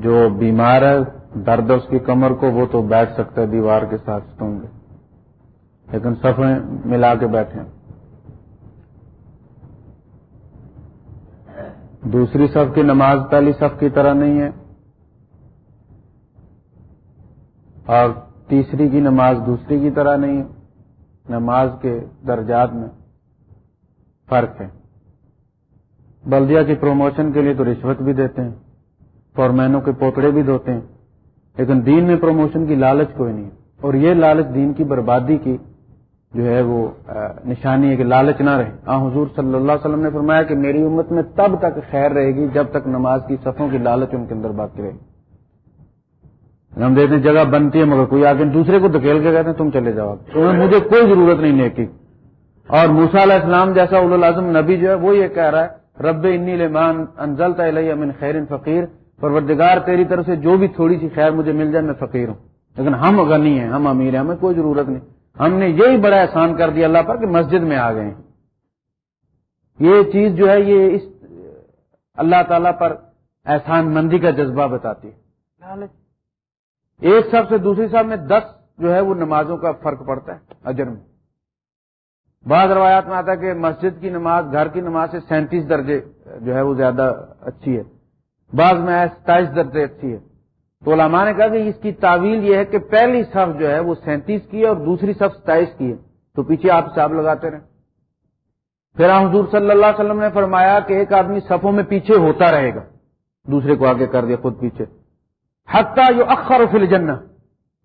جو بیمار ہے، درد اس کی کمر کو، وہ تو بیٹھ سکتا ہے دیوار کے ساتھ ستوں گے۔ لیکن صفیں ملا کے بیٹھے دوسری صف کی نماز پہلی صف کی طرح نہیں ہے۔ اور تیسری کی نماز دوسری کی طرح نہیں ہے۔ نماز کے درجات میں فرق ہے۔ بلدیا کی پروموشن کے لیے تو رشوت بھی دیتے ہیں۔ فورمینوں کے پوتڑے بھی دھوتے ہیں۔ لیکن دین میں پروموشن کی لالچ کوئی نہیں اور یہ لالچ دین کی بربادی کی جو ہے وہ نشانی ہے کہ لالچ نہ رہے۔ آ، حضور صلی اللہ علیہ وسلم نے فرمایا کہ میری امت میں تب تک خیر رہے گی جب تک نماز کی صفوں کی لالچ ان کے اندر باقی رہے۔ گی ہم دیکھتے ہیں جگہ بنتی ہے مگر کوئی آگے دوسرے کو دھکیل کے کہتے ہیں تم چلے جاؤ۔ تو مجھے کوئی ضرورت نہیں نیکی۔ اور موسا علیہ السلام جیسا الاظم نبی جو ہے وہ یہ کہہ رہا ہے، رب انی لمان انزل من خیر فقیر۔ پروردگار تیری طرف سے جو بھی تھوڑی سی خیر مجھے مل جائے، میں فقیر ہوں۔ لیکن ہم غنی ہیں، ہم امیر ہیں، ہمیں کوئی ضرورت نہیں۔ ہم نے یہی بڑا احسان کر دیا اللہ پر کہ مسجد میں آ گئے ہیں۔ یہ چیز جو ہے، یہ اس اللہ تعالی پر احسان مندی کا جذبہ بتاتی ہے۔ ایک سب سے دوسری سب میں دس جو ہے، وہ نمازوں کا فرق پڑتا ہے اجر میں۔ بعض روایات میں آتا ہے کہ مسجد کی نماز، گھر کی نماز سے سینتیس درجے جو ہے، وہ زیادہ اچھی ہے۔ بعض میں ستائیس درجے اچھی ہے۔ تو علماء نے کہا کہ اس کی تعویل یہ ہے کہ پہلی صف جو ہے وہ سینتیس کی ہے اور دوسری صف ستائیس کی ہے۔ تو پیچھے آپ حساب لگاتے رہے پھر حضور صلی اللہ علیہ وسلم نے فرمایا کہ ایک آدمی صفوں میں پیچھے ہوتا رہے گا، دوسرے کو آگے کر دیا خود پیچھے۔ حتیٰ جو اخر فل جنت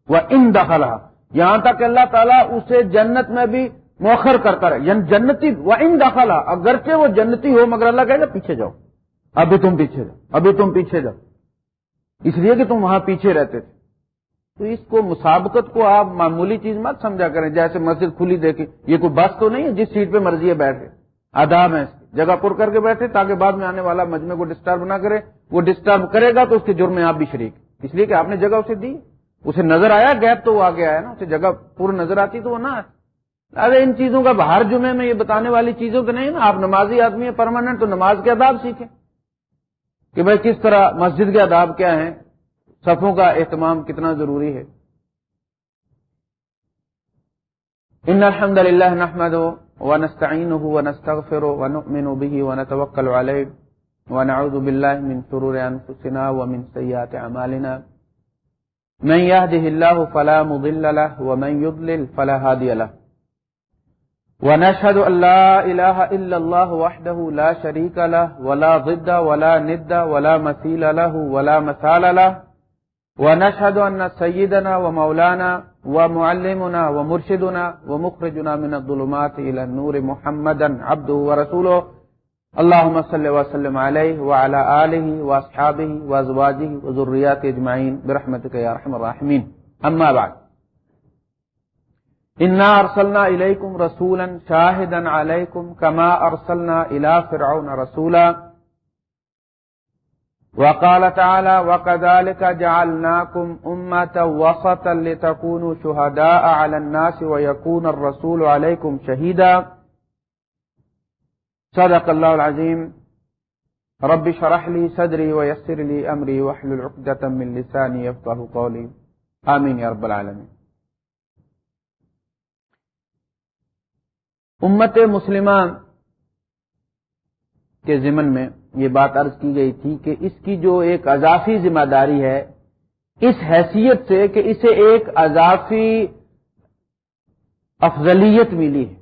وہ ان دخلا یہاں تک اللہ تعالیٰ اسے جنت میں بھی موخر کرتا رہے۔ یعنی جنتی وہ ان دخلا اگرچہ وہ جنتی ہو، مگر اللہ کہے گا پیچھے جاؤ۔ ابھی تم پیچھے جاؤ، ابھی تم پیچھے جاؤ۔ اس لیے کہ تم وہاں پیچھے رہتے تھے۔ تو اس کو مسابقت کو آپ معمولی چیز مت سمجھا کریں، جیسے مسجد کھلی دیکھی یہ کوئی بس تو نہیں ہے جس سیٹ پہ مرضی ہے بیٹھے۔ آداب ہے جگہ پر کر کے بیٹھے تاکہ بعد میں آنے والا مجمے کو ڈسٹرب نہ کرے۔ وہ ڈسٹرب کرے گا تو اس کے جرم میں آپ بھی شریک اس لیے کہ آپ نے جگہ اسے دی۔ اسے نظر آیا گیپ تو وہ آگے آیا نا۔ اسے جگہ پور نظر آتی تو وہ نہ ارے ان چیزوں کا باہر جمعے میں یہ بتانے والی چیزوں تو نہیں نا۔ آپ نمازی آدمی ہیں پرماننٹ تو نماز کے آداب سیکھیں۔ کہ بھائی کس طرح مسجد کے آداب کیا ہیں؟ صفوں کا اہتمام کتنا ضروری ہے؟ ان الحمد للہ نحمد ونستعینه ونستغفره ونؤمن به ونتوکل علیه ونعوذ بالله من شرور انفسنا ومن سیئات اعمالنا. من يهده الله فلا مضل له ومن يضلل فلا هادي له. ونشهد أن لا إله إلا الله وحده لا شريك له، ولا ضد ولا ند ولا مثيل له ولا مثال له. ونشهد أن سيدنا ومولانا ومعلمنا ومرشدنا ومخرجنا من الظلمات إلى النور محمدا عبده ورسوله. اللهم صل وسلم عليه وعلى آله وأصحابه وأزواجه وذرياته اجمعين برحمتك يا رحم الراحمين. أما بعد. انا ارسلنا الیکم رسولا شاہدا علیکم کما ارسلنا الى فرعون رسولا وقال تعالى وكذلك جعلناكم أمة وسطا لتكونوا شهداء على الناس ويكون الرسول عليكم شهيدا صدق الله العظيم. رب شرح لي صدري ويسر لي أمري وحل العقدة من لساني يفضه قولي. آمين يا رب العالمين. امت مسلمہ کے ضمن میں یہ بات عرض کی گئی تھی کہ اس کی جو ایک اضافی ذمہ داری ہے، اس حیثیت سے کہ اسے ایک اضافی افضلیت ملی ہے،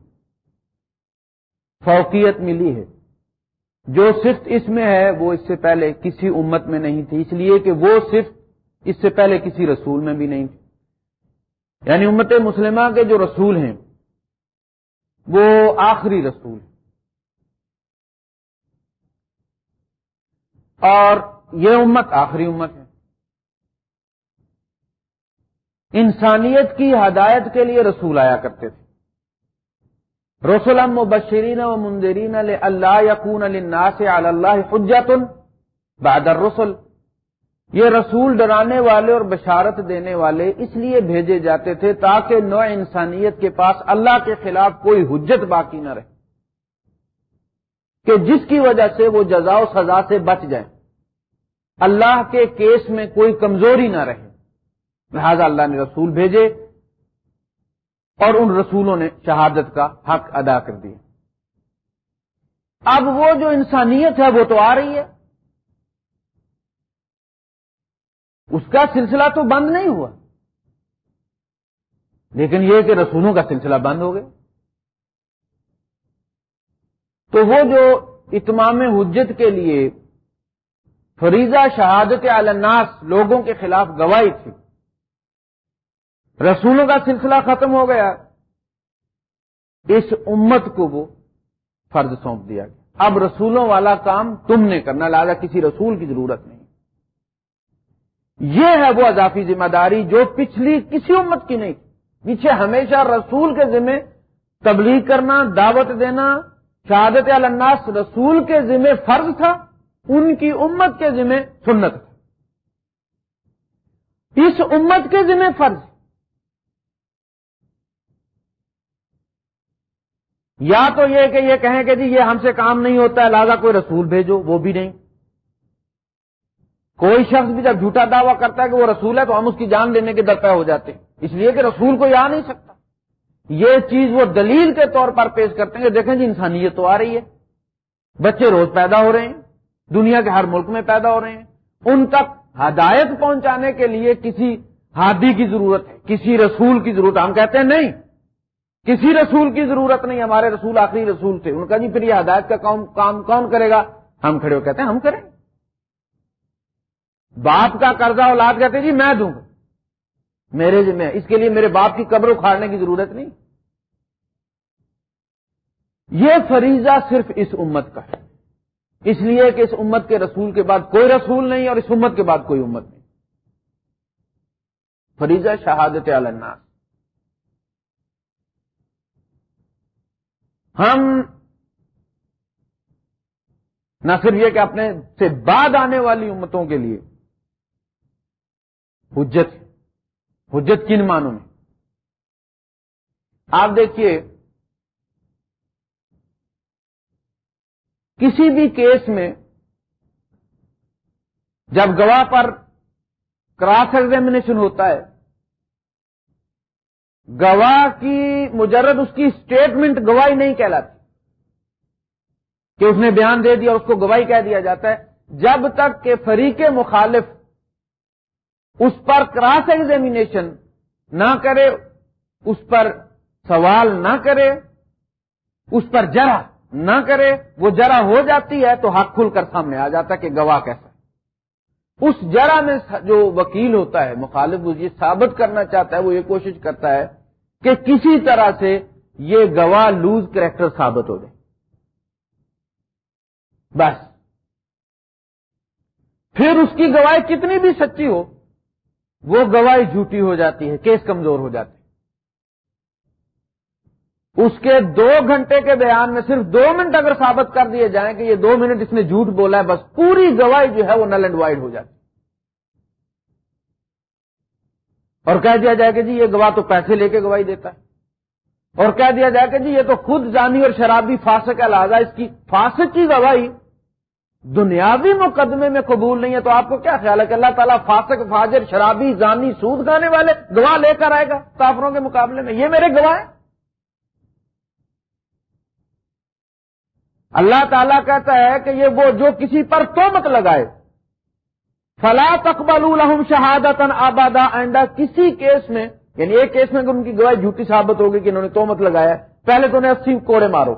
فوقیت ملی ہے۔ جو صرف اس میں ہے، وہ اس سے پہلے کسی امت میں نہیں تھی، اس لیے کہ وہ صرف اس سے پہلے کسی رسول میں بھی نہیں تھی۔ یعنی امت مسلمہ کے جو رسول ہیں وہ آخری رسول اور یہ امت آخری امت ہے۔ انسانیت کی ہدایت کے لیے رسول آیا کرتے تھے۔ رسول و بشرین و مندرین اللہ یقون اللہ سے اللہ حجت بادر رسول یہ رسول ڈرانے والے اور بشارت دینے والے اس لیے بھیجے جاتے تھے تاکہ نو انسانیت کے پاس اللہ کے خلاف کوئی حجت باقی نہ رہے کہ جس کی وجہ سے وہ جزا و سزا سے بچ جائیں اللہ کے کیس میں کوئی کمزوری نہ رہے لہذا اللہ نے رسول بھیجے اور ان رسولوں نے شہادت کا حق ادا کر دیا۔ اب وہ جو انسانیت ہے وہ تو آ رہی ہے۔ اس کا سلسلہ تو بند نہیں ہوا۔ لیکن یہ کہ رسولوں کا سلسلہ بند ہو گیا۔ تو وہ جو اتمام حجت کے لیے فریضہ شہادت الناس لوگوں کے خلاف گواہی تھی، رسولوں کا سلسلہ ختم ہو گیا۔ اس امت کو وہ فرض سونپ دیا گیا۔ اب رسولوں والا کام تم نے کرنا، لہٰذا کسی رسول کی ضرورت نہیں۔ یہ ہے وہ اضافی ذمہ داری جو پچھلی کسی امت کی نہیں۔ پیچھے ہمیشہ رسول کے ذمے تبلیغ کرنا، دعوت دینا، شہادت الناس رسول کے ذمے فرض تھا، ان کی امت کے ذمے سنت تھا۔ اس امت کے ذمے فرض۔ یا تو یہ کہ یہ کہیں کہ جی یہ ہم سے کام نہیں ہوتا ہے لہٰذا کوئی رسول بھیجو، وہ بھی نہیں۔ کوئی شخص بھی جب جھوٹا دعویٰ کرتا ہے کہ وہ رسول ہے تو ہم اس کی جان لینے کے درپے ہو جاتے ہیں۔ اس لیے کہ رسول کو آ نہیں سکتا۔ یہ چیز وہ دلیل کے طور پر پیش کرتے ہیں کہ دیکھیں جی انسانیت تو آ رہی ہے۔ بچے روز پیدا ہو رہے ہیں۔ دنیا کے ہر ملک میں پیدا ہو رہے ہیں۔ ان تک ہدایت پہنچانے کے لیے کسی ہادی کی ضرورت ہے، کسی رسول کی ضرورت ہم کہتے ہیں نہیں، کسی رسول کی ضرورت نہیں۔ ہمارے رسول آخری رسول تھے۔ ان کا جی پھر یہ ہدایت کا کام کون کرے گا؟ ہم کھڑے ہو کہتے ہیں ہم کریں۔ باپ کا قرضہ اولاد کہتے جی میں دوں۔ گا میرے جی، ذمہ اس کے لیے میرے باپ کی قبر اکھاڑنے کی ضرورت نہیں۔ یہ فریضہ صرف اس امت کا ہے۔ اس لیے کہ اس امت کے رسول کے بعد کوئی رسول نہیں اور اس امت کے بعد کوئی امت نہیں۔ فریضہ شہادت الناس۔ ہم نہ صرف یہ کہ اپنے سے بعد آنے والی امتوں کے لیے حجت حجت کن معنوں میں؟ آپ دیکھیے، کسی بھی کیس میں جب گواہ پر کراس ایگزامینیشن ہوتا ہے، گواہ کی مجرد اس کی اسٹیٹمنٹ گواہی نہیں کہلاتی، کہ اس نے بیان دے دیا اس کو گواہی کہہ دیا جاتا ہے۔ جب تک کہ فریق مخالف اس پر کراس ایگزامینیشن نہ کرے، اس پر سوال نہ کرے، اس پر جرا نہ کرے، وہ جرا ہو جاتی ہے تو حق کھل کر سامنے آ جاتا ہے کہ گواہ کیسا اس جرا میں جو وکیل ہوتا ہے، مخالف یہ ثابت کرنا چاہتا ہے، وہ یہ کوشش کرتا ہے کہ کسی طرح سے یہ گواہ لوز کریکٹر ثابت ہو جائے۔ بس۔ پھر اس کی گواہی کتنی بھی سچی ہو وہ گواہی جھوٹی ہو جاتی ہے کیس کمزور ہو جاتے اس کے دو گھنٹے کے بیان میں صرف دو منٹ اگر ثابت کر دیے جائیں کہ یہ دو منٹ اس نے جھوٹ بولا ہے، بس پوری گواہی جو ہے وہ نل اینڈ وائڈ ہو جاتی اور کہہ دیا جائے کہ جی یہ گواہ تو پیسے لے کے گواہی دیتا ہے۔ اور کہہ دیا جائے کہ جی یہ تو خود جانی اور شرابی فاسق ہے، لہٰذا اس کی فاسق کی گواہی دنیاوی مقدمے میں قبول نہیں ہے تو آپ کو کیا خیال ہے کہ اللہ تعالیٰ فاسق، فاجر، شرابی، زانی، سود کھانے والے گواہ لے کر آئے گا کافروں کے مقابلے میں؟ یہ میرے گواہ ہیں۔ اللہ تعالیٰ کہتا ہے کہ یہ وہ جو کسی پر تومت لگائے۔ فلا تقبل الحم شہادت آبادا آئندہ کسی کیس میں یعنی ایک کیس میں اگر ان کی گواہی جھوٹی ثابت ہوگی کہ انہوں نے تومت لگایا پہلے تو انہیں اسی کوڑے مارو۔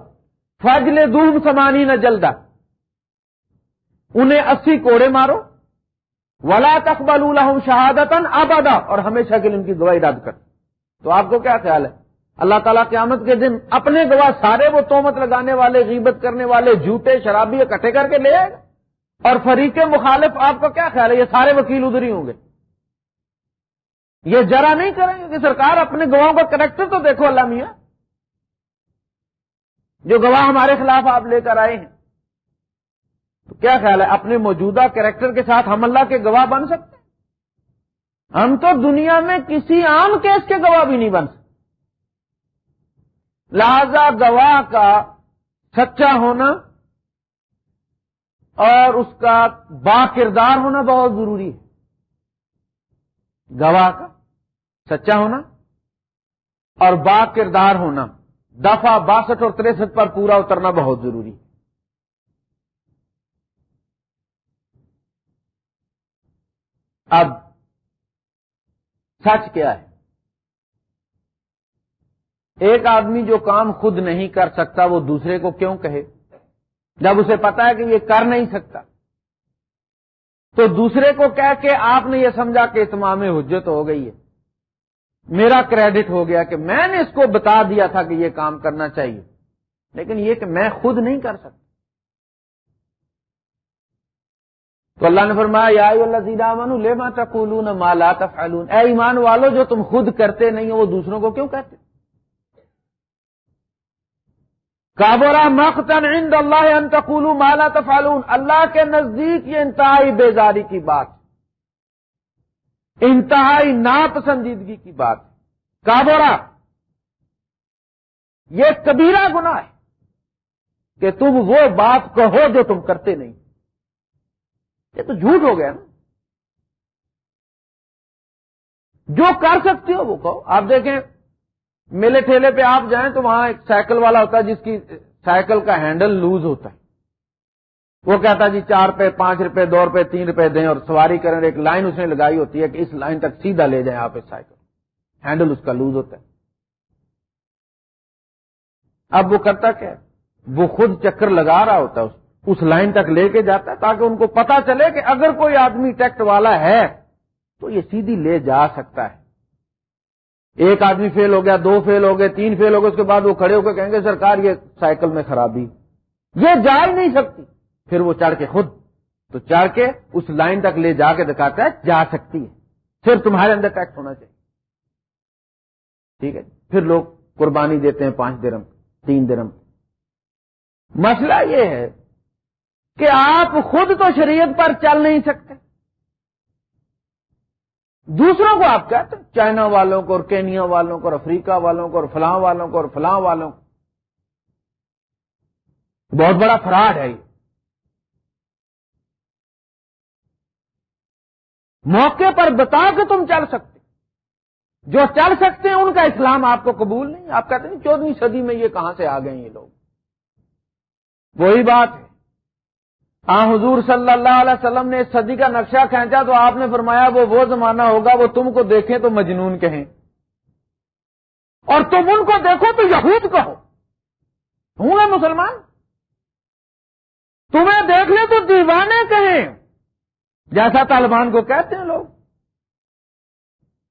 فضل دھوم سمانی نہ جلدا۔ انہیں اسی کوڑے مارو۔ ولا تقبل الحم شہادت آبادا اور ہمیشہ کے لیے ان کی گواہی رد کر۔ تو آپ کو کیا خیال ہے؟ اللہ تعالیٰ قیامت کے دن اپنے گواہ سارے وہ تومت لگانے والے، غیبت کرنے والے، جھوٹے، شرابی اکٹھے کر کے لے آئے گا۔ اور فریق مخالف، آپ کا کیا خیال ہے؟ یہ سارے وکیل ادھر ہی ہوں گے۔ یہ جرا نہیں کریں گے کہ سرکار اپنے گواہوں کا کریکٹر تو دیکھو اللہ میاں۔ جو گواہ ہمارے خلاف آپ لے کر آئے ہیں۔ تو کیا خیال ہے اپنے موجودہ کریکٹر کے ساتھ ہم اللہ کے گواہ بن سکتے ہم تو دنیا میں کسی عام کیس کے گواہ بھی نہیں بن سکتے۔ لہذا گواہ کا سچا ہونا اور اس کا با کردار ہونا بہت ضروری ہے۔ گواہ کا سچا ہونا اور با کردار ہونا، دفعہ باسٹھ اور تریسٹھ پر پورا اترنا بہت ضروری ہے۔ اب سچ کیا ہے؟ ایک آدمی جو کام خود نہیں کر سکتا، وہ دوسرے کو کیوں کہے؟ جب اسے پتا ہے کہ یہ کر نہیں سکتا، تو دوسرے کو کہہ کے آپ نے یہ سمجھا کہ اتمام حجت ہو گئی ہے۔ میرا کریڈٹ ہو گیا کہ میں نے اس کو بتا دیا تھا کہ یہ کام کرنا چاہیے، لیکن یہ کہ میں خود نہیں کر سکتا۔ تو اللہ نے فرمایا، یا اللہ زیدہ من لے تفعلون؟ اے ایمان والو، جو تم خود کرتے نہیں ہو، وہ دوسروں کو کیوں کہتے؟ کابورا مختن عند اللہ انتقولو مالا تفالون اللہ کے نزدیک یہ انتہائی بیزاری کی بات، انتہائی ناپسندیدگی کی بات۔ کابورا یہ کبیرہ گنا ہے کہ تم وہ بات کہو جو تم کرتے نہیں۔ یہ تو جھوٹ ہو گیا نا۔ جو کر سکتے ہو وہ کہو۔ آپ دیکھیں، میلے ٹھیلے پہ آپ جائیں تو وہاں ایک سائیکل والا ہوتا ہے جس کی سائیکل کا ہینڈل لوز ہوتا ہے۔ وہ کہتا ہے جی چار روپے، پانچ روپے، دو روپے، تین روپے دیں اور سواری کریں ایک لائن اس نے لگائی ہوتی ہے کہ اس لائن تک سیدھا لے جائیں آپ اس سائیکل۔ ہینڈل اس کا لوز ہوتا ہے۔ اب وہ کرتا کیا وہ خود چکر لگا رہا ہوتا ہے اس اس لائن تک لے کے جاتا ہے تاکہ ان کو پتا چلے کہ اگر کوئی آدمی ٹیکٹ والا ہے تو یہ سیدھی لے جا سکتا ہے۔ ایک آدمی فیل ہو گیا، دو فیل ہو گئے، تین فیل ہو گئے، اس کے بعد وہ کھڑے ہو کے کہیں گے سرکار یہ سائیکل میں خرابی۔ یہ جا ہی نہیں سکتی۔ پھر وہ چڑھ کے خود، تو چڑھ کے اس لائن تک لے جا کے دکھاتا ہے، جا سکتی ہے۔ پھر تمہارے اندر ٹیکس ہونا چاہیے۔ ٹھیک ہے جی۔ پھر لوگ قربانی دیتے ہیں پانچ درم، تین درم۔ مسئلہ یہ ہے کہ آپ خود تو شریعت پر چل نہیں سکتے۔ دوسروں کو آپ کہتے ہیں، چائنا والوں کو اور کینیا والوں کو اور افریقہ والوں کو اور فلاں والوں کو اور فلاں والوں کو۔ بہت بڑا فراڈ ہے یہ۔ موقع پر بتا کے تم چل سکتے۔ جو چل سکتے ہیں ان کا اسلام آپ کو قبول نہیں۔ آپ کہتے ہیں، چودہویں صدی میں یہ کہاں سے آ گئے یہ لوگ؟ وہی بات ہے۔ ہاں حضور صلی اللہ علیہ وسلم نے صدی کا نقشہ کھینچا تو آپ نے فرمایا، وہ وہ زمانہ ہوگا، وہ تم کو دیکھیں تو مجنون کہیں۔ اور تم ان کو دیکھو تو یہود کہو۔ ہوں گے مسلمان؟ تمہیں دیکھ لیں تو دیوانے کہیں۔ جیسا طالبان کو کہتے ہیں لوگ۔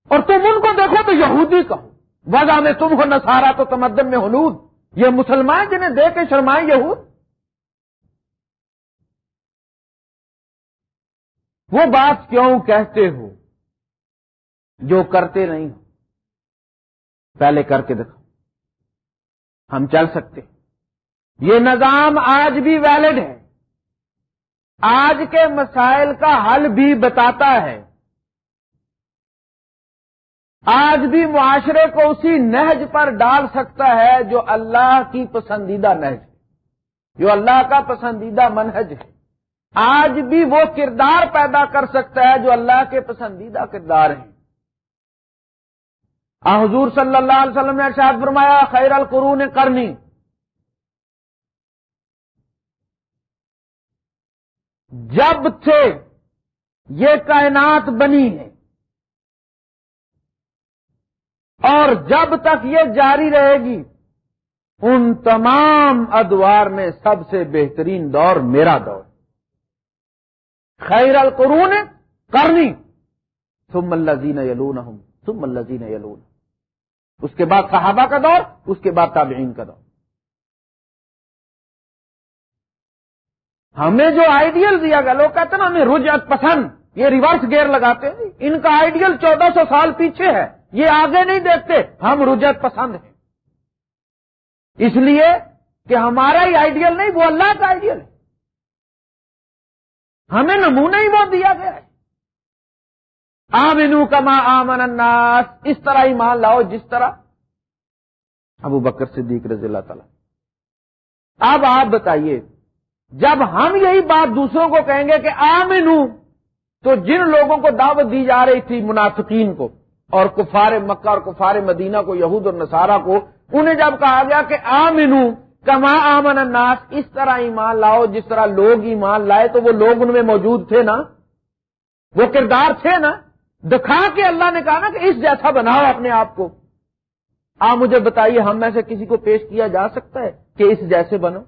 اور تم ان کو دیکھو تو یہودی کہو۔ وضع میں تم کو نسارا تو تمدن میں حلود۔ یہ مسلمان جنہیں دیکھ کے شرمائیں یہود۔ وہ بات کیوں کہتے ہو؟ جو کرتے نہیں ہو۔ پہلے کر کے دکھاؤ۔ ہم چل سکتے۔ یہ نظام آج بھی ویلڈ ہے۔ آج کے مسائل کا حل بھی بتاتا ہے۔ آج بھی معاشرے کو اسی نہج پر ڈال سکتا ہے جو اللہ کی پسندیدہ نہج جو اللہ کا پسندیدہ منہج ہے۔ آج بھی وہ کردار پیدا کر سکتا ہے جو اللہ کے پسندیدہ کردار ہیں۔ حضور صلی اللہ علیہ وسلم نے ارشاد فرمایا، خیر القرون کرنی جب سے یہ کائنات بنی ہے اور جب تک یہ جاری رہے گی، ان تمام ادوار میں سب سے بہترین دور میرا دور۔ خیر القرون کرنی سم اللہ زین یلون سم اللہ زین یلون. اس کے بعد صحابہ کا دور، اس کے بعد تابعین کا دور. ہمیں جو آئیڈیل دیا گیا، لوگ کہتے نا، ہمیں رجعت پسند. یہ ریورس گیئر لگاتے ہیں. ان کا آئیڈیل چودہ سو سال پیچھے ہے. یہ آگے نہیں دیکھتے، ہم رجعت پسند ہیں. اس لیے کہ ہمارا ہی آئیڈیل نہیں، وہ اللہ کا آئیڈیل ہے. ہمیں نمونہ ہی وہ دیا گیا ہے۔ آمنو کما آمن الناس، اس طرح ہی مان لاؤ، جس طرح۔ ابو بکر صدیق رضی اللہ تعالی۔ اب آپ بتائیے، جب ہم یہی بات دوسروں کو کہیں گے کہ آمنو، تو جن لوگوں کو دعوت دی جا رہی تھی منافقین کو، اور کفار مکہ اور کفار مدینہ کو، یہود اور نصارہ کو، انہیں جب کہا گیا کہ آمنو کما آمن الناس، اس طرح ایمان لاؤ، جس طرح لوگ ایمان لائے، تو وہ لوگ ان میں موجود تھے نا؟ وہ کردار تھے نا؟ دکھا کے اللہ نے کہا نا کہ اس جیسا بناؤ اپنے آپ کو۔ آپ مجھے بتائیے، ہم میں سے کسی کو پیش کیا جا سکتا ہے کہ اس جیسے بنو؟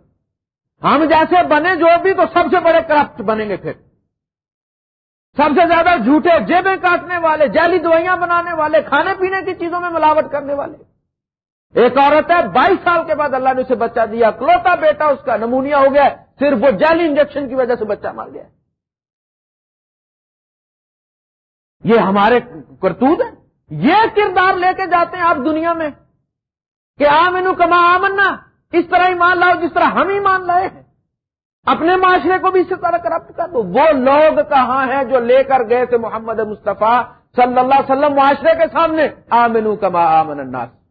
ہم جیسے بنے جو بھی، تو سب سے بڑے کرپٹ بنیں گے پھر۔ سب سے زیادہ جھوٹے جیبیں کاٹنے والے، جیلی دوائیاں بنانے والے، کھانے پینے کی چیزوں میں ملاوٹ کرنے والے۔ ایک عورت ہے، بائیس سال کے بعد اللہ نے اسے بچہ دیا کلوتا بیٹا، اس کا نمونیا ہو گیا، صرف وہ جیلی انجیکشن کی وجہ سے بچہ مار گیا۔ یہ ہمارے کرتوت ہیں۔ یہ کردار لے کے جاتے ہیں آپ دنیا میں کہ آمنو کما آمنا۔ اس طرح ایمان لاؤ جس طرح ہم ایمان لائے ہیں۔ اپنے معاشرے کو بھی اسی طرح کرپٹ کر دو۔ وہ لوگ کہاں ہیں جو لے کر گئے تھے محمد مصطفیٰ صلی اللہ علیہ وسلم معاشرے کے سامنے؟ آمنو کما آمن الناس۔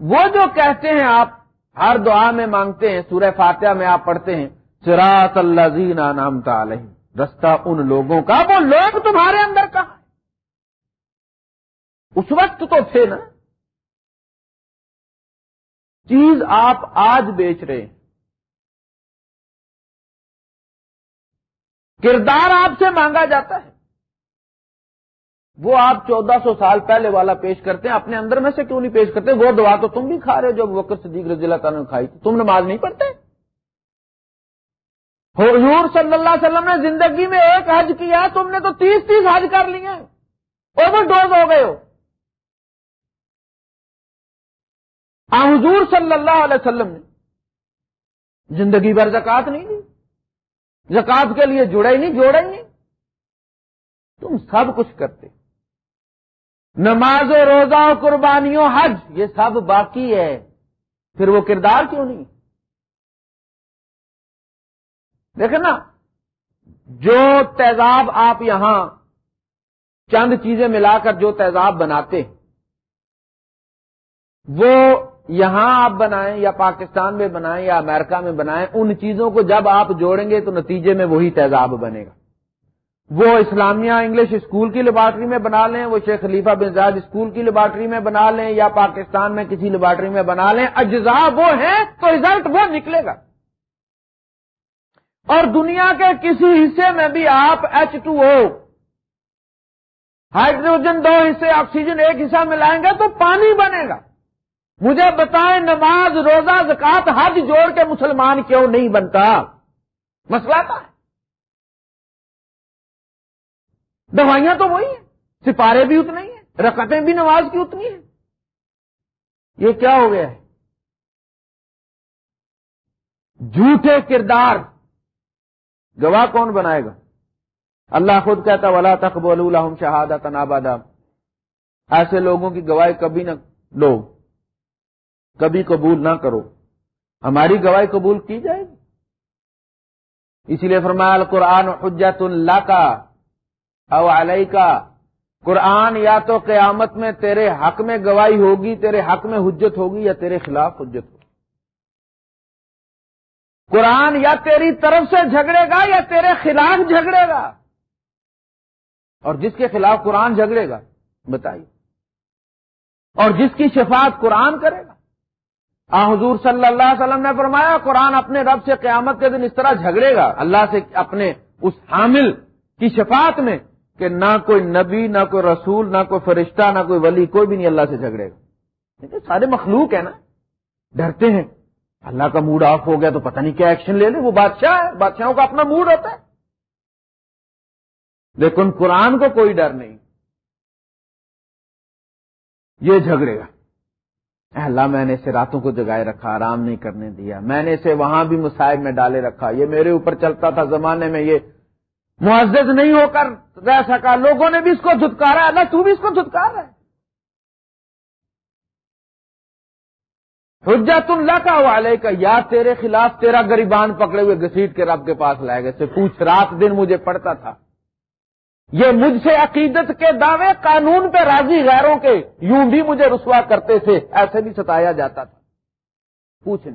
وہ جو کہتے ہیں آپ ہر دعا میں مانگتے ہیں، سورہ فاتحہ میں آپ پڑھتے ہیں سراط اللہ زین نام علیہ رستہ ان لوگوں کا، وہ لوگ تمہارے اندر کہاں اس وقت تو تھے نا۔ چیز آپ آج بیچ رہے ہیں۔ کردار آپ سے مانگا جاتا ہے۔ وہ آپ چودہ سو سال پہلے والا پیش کرتے ہیں، اپنے اندر میں سے کیوں نہیں پیش کرتے؟ وہ دعا تو تم بھی کھا رہے ہو، جو وقت صدیق رضی اللہ تعالیٰ نے کھائی تھی۔ تم نماز نہیں پڑھتے؟ حضور صلی اللہ علیہ وسلم نے زندگی میں ایک حج کیا، تم نے تو تیس تیس حج کر لیے اوور ڈوز ہو گئے ہو۔ حضور صلی اللہ علیہ وسلم نے زندگی بھر زکات نہیں دی۔ زکات کے لیے جڑے ہی نہیں، جوڑے ہی نہیں۔ تم سب کچھ کرتے۔ نماز و روزہ و قربانیوں، حج، یہ سب باقی ہے۔ پھر وہ کردار کیوں نہیں؟ دیکھیں نا، جو تیزاب آپ یہاں چند چیزیں ملا کر جو تیزاب بناتے وہ یہاں آپ بنائیں یا پاکستان میں بنائیں یا امریکہ میں بنائیں، ان چیزوں کو جب آپ جوڑیں گے تو نتیجے میں وہی تیزاب بنے گا۔ وہ اسلامیہ انگلش اسکول کی لیبارٹری میں بنا لیں، وہ شیخ خلیفہ بن زاد اسکول کی لیبارٹری میں بنا لیں یا پاکستان میں کسی لیبارٹری میں بنا لیں، اجزاء وہ ہیں تو ریزلٹ وہ نکلے گا۔ اور دنیا کے کسی حصے میں بھی آپ ایچ ٹو او ہائیڈروجن دو حصے، آکسیجن ایک حصہ ملائیں گے تو پانی بنے گا۔ مجھے بتائیں نماز، روزہ زکات حج جوڑ کے مسلمان کیوں نہیں بنتا؟ مسئلہ تھا دوائیاں تو وہی ہیں، سپارے بھی اتنے ہی ہیں رکعتیں بھی نماز کی اتنی ہیں۔ یہ کیا ہو گیا ہے؟ جھوٹے کردار۔ گواہ کون بنائے گا؟ اللہ خود کہتا ولا تقبول الحم شہادت نابادا ایسے لوگوں کی گواہی کبھی نہ لو۔ کبھی قبول نہ کرو۔ ہماری گواہی قبول کی جائے گی۔ اسی لیے فرمایا، القرآن حجت اللہ کا او علیہ کا قرآن یا تو قیامت میں تیرے حق میں گواہی ہوگی، تیرے حق میں حجت ہوگی یا تیرے خلاف حجت ہوگی۔ قرآن یا تیری طرف سے جھگڑے گا یا تیرے خلاف جھگڑے گا؟ اور جس کے خلاف قرآن جھگڑے گا، بتائیے۔ اور جس کی شفاعت قرآن کرے گا۔ آ حضور صلی اللہ علیہ وسلم نے فرمایا، قرآن اپنے رب سے قیامت کے دن اس طرح جھگڑے گا۔ اللہ سے اپنے اس حامل کی شفاعت میں کہ نہ کوئی نبی، نہ کوئی رسول، نہ کوئی فرشتہ، نہ کوئی ولی، کوئی بھی نہیں اللہ سے جھگڑے گا۔ سارے مخلوق ہیں نا۔ ڈرتے ہیں۔ اللہ کا موڈ آف ہو گیا تو پتہ نہیں کیا ایکشن لے لے۔ وہ بادشاہ ہے۔ بادشاہوں کا اپنا موڈ ہوتا ہے۔ لیکن قرآن کو کوئی ڈر نہیں۔ یہ جھگڑے گا۔ اللہ، میں نے اسے راتوں کو جگائے رکھا، آرام نہیں کرنے دیا۔ میں نے اسے وہاں بھی مسائب میں ڈالے رکھا۔ یہ میرے اوپر چلتا تھا زمانے میں، یہ معزز نہیں ہو کر رہ سکا لوگوں نے بھی اس کو دھتکارا، اللہ تو بھی اس کو دھتکار ہے۔ حجت اللہ کا والے کا یا تیرے خلاف تیرا گریبان پکڑے ہوئے گسیٹ کے رب کے پاس لائے گئے۔ پوچھ، رات دن مجھے پڑتا تھا۔ یہ مجھ سے عقیدت کے دعوے قانون پہ راضی غیروں کے یوں بھی مجھے رسوا کرتے تھے، ایسے بھی ستایا جاتا تھا۔ پوچھیں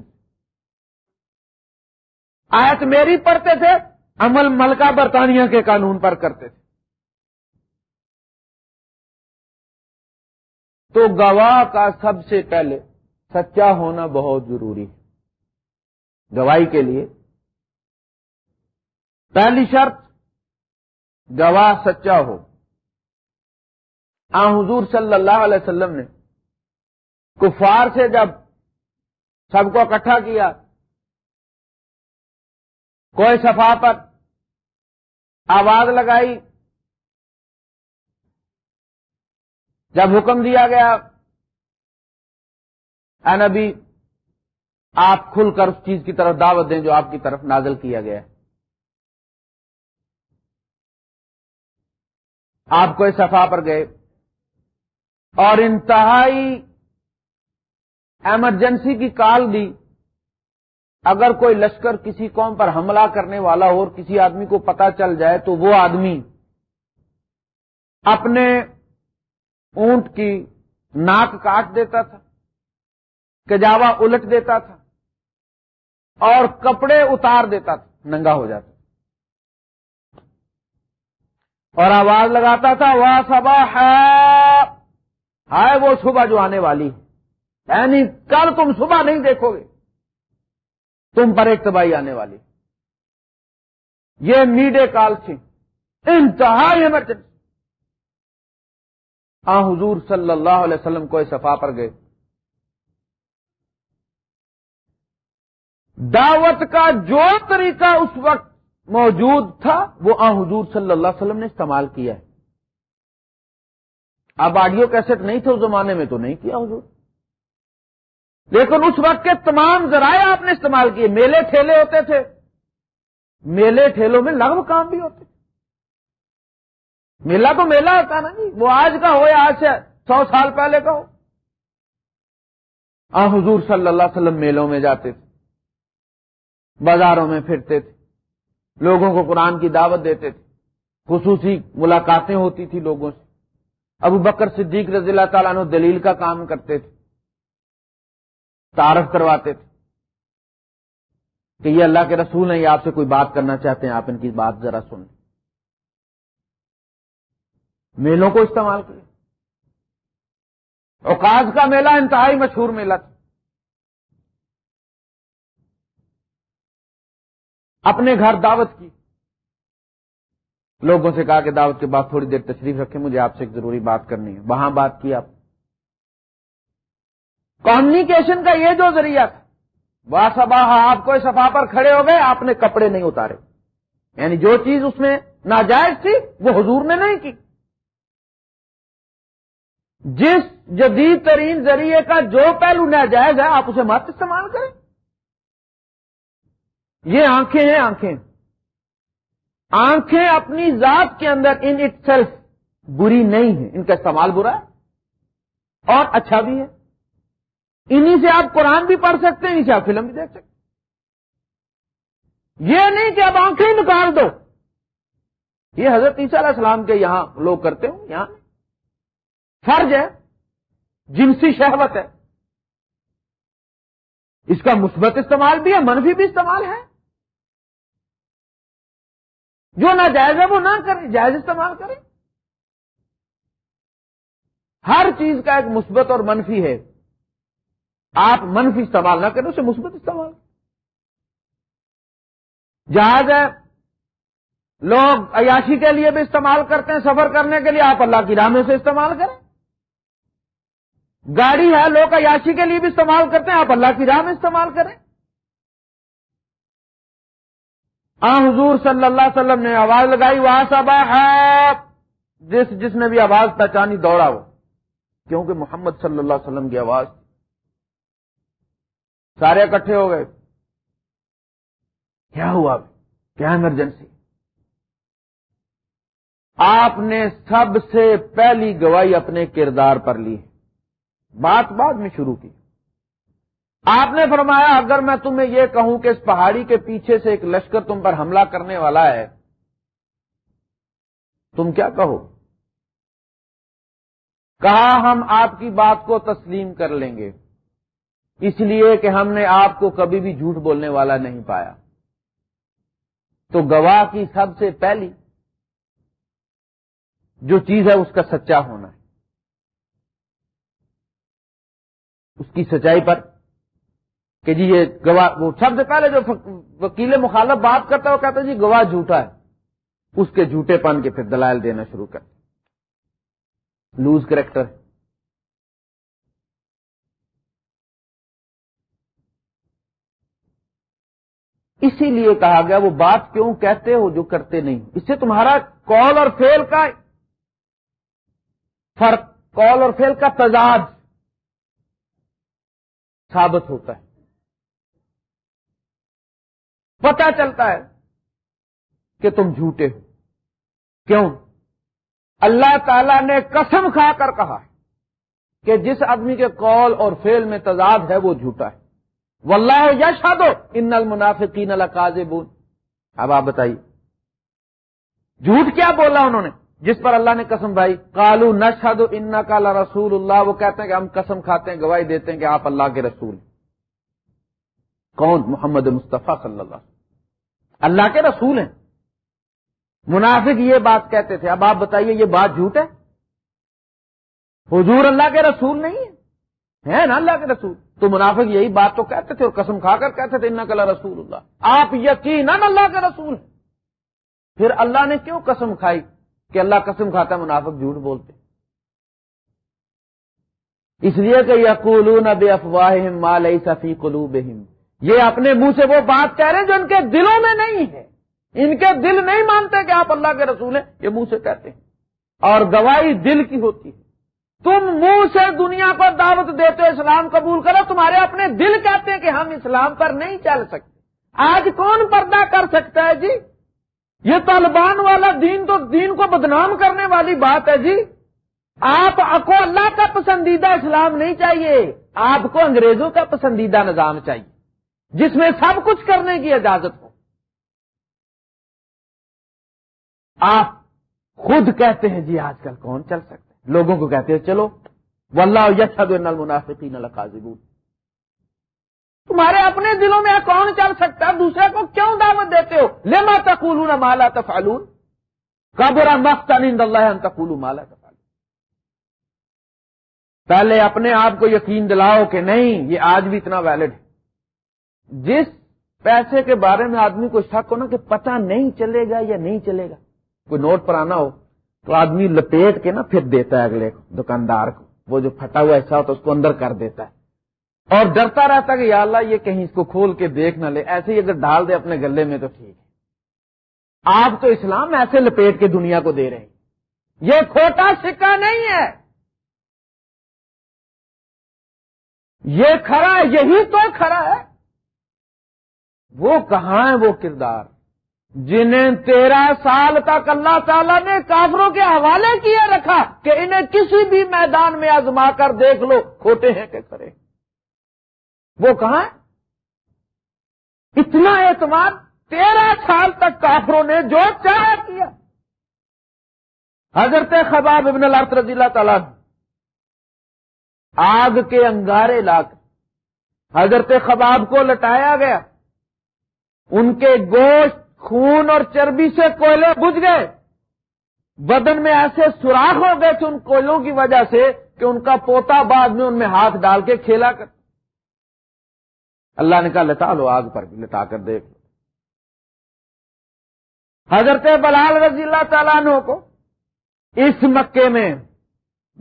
آیت میری پڑھتے تھے عمل ملکہ برطانیہ کے قانون پر کرتے تھے۔ تو گواہ کا سب سے پہلے سچا ہونا بہت ضروری ہے۔ گواہی کے لیے۔ پہلی شرط، گواہ سچا ہو۔ آ حضور صلی اللہ علیہ وسلم نے کفار سے جب سب کو اکٹھا کیا کوئی صفا پر آواز لگائی۔ جب حکم دیا گیا، اے نبی، آپ کھل کر اس چیز کی طرف دعوت دیں جو آپ کی طرف نازل کیا گیا۔ آپ کو اس صفا پر گئے۔ اور انتہائی ایمرجنسی کی کال دی۔ اگر کوئی لشکر کسی قوم پر حملہ کرنے والا ہو اور کسی آدمی کو پتا چل جائے تو وہ آدمی اپنے اونٹ کی ناک کاٹ دیتا تھا، کجاوا الٹ دیتا تھا اور کپڑے اتار دیتا تھا، ننگا ہو جاتا اور آواز لگاتا تھا وہ سبا ہے وہ صبح جو آنے والی ہے۔ یعنی کل تم صبح نہیں دیکھو گے۔ تم پر ایک تباہی آنے والی۔ یہ میڈے کال تھی۔ انتہائی ایمرجنسی آ، حضور صلی اللہ علیہ وسلم کو صفا پر گئے۔ دعوت کا جو طریقہ اس وقت موجود تھا، وہ آ، حضور صلی اللہ علیہ وسلم نے استعمال کیا ہے۔ اب آڈیو کیسٹ نہیں تھے، اس زمانے میں تو نہیں کیا، حضور۔ لیکن اس وقت کے تمام ذرائع آپ نے استعمال کیے۔ میلے ٹھیلے ہوتے تھے۔ میلے ٹھیلوں میں لغو کام بھی ہوتے۔ میلہ تو میلہ ہوتا نا جی۔ وہ آج کا ہو یا آج سے سو سال پہلے کا ہو۔ آ، حضور صلی اللہ علیہ وسلم میلوں میں جاتے تھے۔ بازاروں میں پھرتے تھے۔ لوگوں کو قرآن کی دعوت دیتے تھے۔ خصوصی ملاقاتیں ہوتی تھی لوگوں سے۔ ابو بکر صدیق رضی اللہ تعالیٰ دلیل کا کام کرتے تھے۔ تعارف کرواتے تھے کہ یہ اللہ کے رسول ہیں، یہ آپ سے کوئی بات کرنا چاہتے ہیں، آپ ان کی بات ذرا سن۔ میلوں کو استعمال کریں۔ اوقاز کا میلہ انتہائی مشہور میلہ تھا۔ اپنے گھر دعوت کی۔ لوگوں سے کہا کہ دعوت کے بعد تھوڑی دیر تشریف رکھیں، مجھے آپ سے ایک ضروری بات کرنی ہے۔ وہاں بات کی آپ۔ کمیونیکیشن کا یہ جو ذریعہ تھا وہ آپ کو سفا پر کھڑے ہو گئے، آپ نے کپڑے نہیں اتارے۔ یعنی جو چیز اس میں ناجائز تھی، وہ حضور نے نہیں کی۔ جس جدید ترین ذریعے کا جو پہلو ناجائز ہے، آپ اسے مت استعمال کریں۔ یہ آنکھیں ہیں، آنکھیں۔ آنکھیں اپنی ذات کے اندر ان اٹ سیلف بری نہیں ہیں، ان کا استعمال برا ہے اور اچھا بھی ہے۔ انہی سے آپ قرآن بھی پڑھ سکتے ہیں انہیں سے آپ فلم بھی دیکھ سکتے یہ نہیں کہ اب آنکھیں نکال دو۔ یہ حضرت عیسیٰ علیہ السلام کے یہاں لوگ کرتے ہوں، یہاں فرض ہے، جنسی شہوت ہے۔ اس کا مثبت استعمال بھی ہے، منفی بھی استعمال ہے۔ جو نہ جائز ہے وہ نہ کرے، جائز استعمال کرے۔ ہر چیز کا ایک مثبت اور منفی ہے۔ آپ منفی استعمال نہ کریں، اسے مثبت استعمال۔ جہاز ہے، لوگ عیاشی کے لیے بھی استعمال کرتے ہیں، سفر کرنے کے لیے آپ اللہ کی راہ میں سے استعمال کریں۔ گاڑی ہے، لوگ عیاشی کے لیے بھی استعمال کرتے ہیں، آپ اللہ کی راہ میں استعمال کریں۔ آ حضور صلی اللہ علیہ وسلم نے آواز لگائی وہاں سب جس جس نے بھی آواز پہچانی، دوڑا وہ۔ کیونکہ محمد صلی اللہ علیہ وسلم کی آواز سارے اکٹھے ہو گئے۔ کیا ہوا؟ کیا ایمرجنسی آپ نے سب سے پہلی گواہی اپنے کردار پر لی۔ بات بعد میں شروع کی۔ آپ نے فرمایا، اگر میں تمہیں یہ کہوں کہ اس پہاڑی کے پیچھے سے ایک لشکر تم پر حملہ کرنے والا ہے، تم کیا کہو؟ کہا، ہم آپ کی بات کو تسلیم کر لیں گے۔ اس لیے کہ ہم نے آپ کو کبھی بھی جھوٹ بولنے والا نہیں پایا۔ تو گواہ کی سب سے پہلی جو چیز ہے اس کا سچا ہونا ہے۔ اس کی سچائی پر کہ جی یہ گواہ، وہ سب سے پہلے جو وکیل مخالف بات کرتا ہے وہ کہتا ہے جی گواہ جھوٹا ہے۔ اس کے جھوٹے پن کے پھر دلائل دینا شروع کر۔ Loose character. اسی لیے کہا گیا وہ بات کیوں کہتے ہو جو کرتے نہیں اس سے تمہارا کال اور فیل کا فرق کال اور فیل کا تضاد ثابت ہوتا ہے۔ پتا چلتا ہے کہ تم جھوٹے ہو۔ کیوں؟ اللہ تعالی نے قسم کھا کر کہا کہ جس آدمی کے کال اور فیل میں تضاد ہے وہ جھوٹا ہے۔ واللہ یشہد ان المنافقین لکاذبون۔ اب آپ بتائیے۔ جھوٹ کیا بولا انہوں نے؟ جس پر اللہ نے قسم بھائی۔ کالو نشد ان کا رسول اللہ وہ کہتے ہیں کہ ہم قسم کھاتے ہیں، گواہی دیتے ہیں کہ آپ اللہ کے رسول کون؟ محمد مصطفیٰ صلی اللہ اللہ کے رسول ہیں۔ منافق یہ بات کہتے تھے۔ اب آپ بتائیے، یہ بات جھوٹ ہے؟ حضور اللہ کے رسول نہیں ہے نا اللہ کے رسول؟ تو منافق یہی بات تو کہتے تھے اور قسم کھا کر کہتے تھے ان کلا رسول اللہ. آپ یقین اللہ کے رسول پھر اللہ نے کیوں قسم کھائی کہ اللہ قسم کھاتا منافق جھوٹ بولتے اس لیے کہ یقول بے افواہ مال صفی قلوب یہ اپنے منہ سے وہ بات کہہ رہے ہیں جو ان کے دلوں میں نہیں ہے۔ ان کے دل نہیں مانتے کہ آپ اللہ کے رسول ہیں، یہ منہ سے کہتے ہیں۔ اور گواہی دل کی ہوتی ہے۔ تم منہ سے دنیا پر دعوت دیتے ہو، اسلام قبول کرو، تمہارے اپنے دل کہتے ہیں کہ ہم اسلام پر نہیں چل سکتے۔ آج کون پردہ کر سکتا ہے جی؟ یہ طالبان والا دین تو دین کو بدنام کرنے والی بات ہے جی۔ آپ کو اللہ کا پسندیدہ اسلام نہیں چاہیے، آپ کو انگریزوں کا پسندیدہ نظام چاہیے، جس میں سب کچھ کرنے کی اجازت ہو۔ آپ خود کہتے ہیں جی آج کل کون چل سکتے لوگوں کو کہتے ہیں، چلو، واللہ یشہد المنافقین لکاذبون۔ تمہارے اپنے دلوں میں کون چل سکتا؟ ہے دوسرے کو کیوں دعوت دیتے ہو؟ لما تقولون ما لا تفعلون؟ قبر مفتن عند اللہ ان تقولوا ما لا تفعلون۔ پہلے اپنے آپ کو یقین دلاؤ کہ نہیں، یہ آج بھی اتنا ویلڈ ہے۔ جس پیسے کے بارے میں آدمی کو شک ہو نا کہ پتہ نہیں چلے گا یا نہیں چلے گا، کوئی نوٹ پر آنا ہو تو آدمی لپیٹ کے نا پھر دیتا ہے اگلے دکاندار کو۔ وہ جو پھٹا ہوا ایسا ہوتا ہے اس کو اندر کر دیتا ہے۔ اور ڈرتا رہتا کہ یا اللہ یہ کہیں اس کو کھول کے دیکھ نہ لے، ایسے ہی اگر ڈال دے اپنے گلے میں تو ٹھیک ہے۔ آپ تو اسلام ایسے لپیٹ کے دنیا کو دے رہے ہیں۔ یہ کھوٹا سکہ نہیں ہے۔ یہ کھڑا ہے، یہی تو کھڑا ہے۔ وہ کہاں ہے وہ کردار؟ جنہیں تیرہ سال تک اللہ تعالیٰ نے کافروں کے حوالے کیے رکھا کہ انہیں کسی بھی میدان میں آزما کر دیکھ لو، کھوٹے ہیں کہ کرے۔ وہ کہاں اتنا اعتماد تیرہ سال تک کافروں نے جو چاہ کیا۔ حضرت خباب ابن اللہ رضی اللہ تعالیٰ آگ کے انگارے لا حضرت خباب کو لٹایا گیا۔ ان کے گوشت خون اور چربی سے کوئلے بجھ گئے۔ بدن میں ایسے سوراخ ہو گئے تھے ان کوئلوں کی وجہ سے کہ ان کا پوتا بعد میں ان میں ہاتھ ڈال کے کھیلا کر۔ اللہ نے کہا لٹا لو آگ پر بھی لٹا کر دیکھ۔ لو حضرت بلال رضی اللہ تعالیٰ عنہ کو اس مکے میں،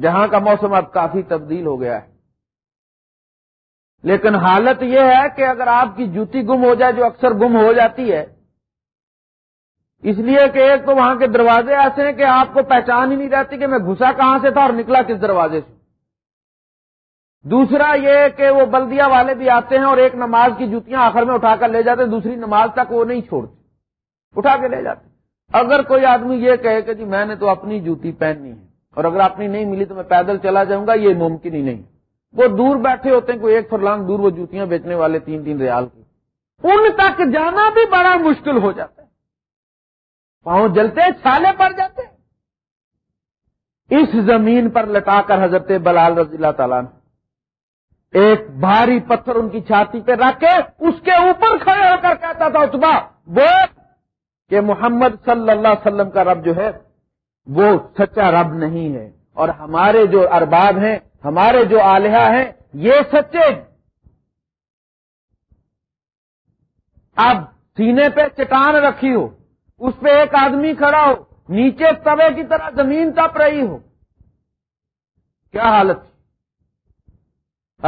جہاں کا موسم اب کافی تبدیل ہو گیا ہے۔ لیکن حالت یہ ہے کہ اگر آپ کی جوتی گم ہو جائے، جو اکثر گم ہو جاتی ہے اس لیے کہ ایک تو وہاں کے دروازے ایسے ہیں کہ آپ کو پہچان ہی نہیں رہتی کہ میں گھسا کہاں سے تھا اور نکلا کس دروازے سے۔ دوسرا یہ کہ وہ بلدیا والے بھی آتے ہیں اور ایک نماز کی جوتیاں آخر میں اٹھا کر لے جاتے ہیں، دوسری نماز تک وہ نہیں چھوڑتے، اٹھا کے لے جاتے اگر کوئی آدمی یہ کہے کہ جی میں نے تو اپنی جوتی پہننی ہے اور اگر اپنی نہیں ملی تو میں پیدل چلا جاؤں گا، یہ ممکن ہی نہیں۔ وہ دور بیٹھے ہوتے ہیں، کوئی ایک فرلانگ دور وہ جوتیاں بیچنے والے تین تین ریال کی۔ ان تک جانا بھی بڑا مشکل ہو جاتا ہے۔ پاؤں جلتے، چھالے پڑ جاتے۔ اس زمین پر لٹا کر حضرت بلال رضی اللہ تعالیٰ نے ایک بھاری پتھر ان کی چھاتی پہ رکھ کے اس کے اوپر کھڑے ہو کر کہتا تھا اتبا وہ کہ محمد صلی اللہ علیہ وسلم کا رب جو ہے، وہ سچا رب نہیں ہے۔ اور ہمارے جو ارباب ہیں، ہمارے جو آلیہ ہیں، یہ سچے ہیں۔ اب سینے پہ چٹان رکھی ہو۔ اس پہ ایک آدمی کھڑا ہو، نیچے توے کی طرح زمین تپ رہی ہو۔ کیا حالت تھی؟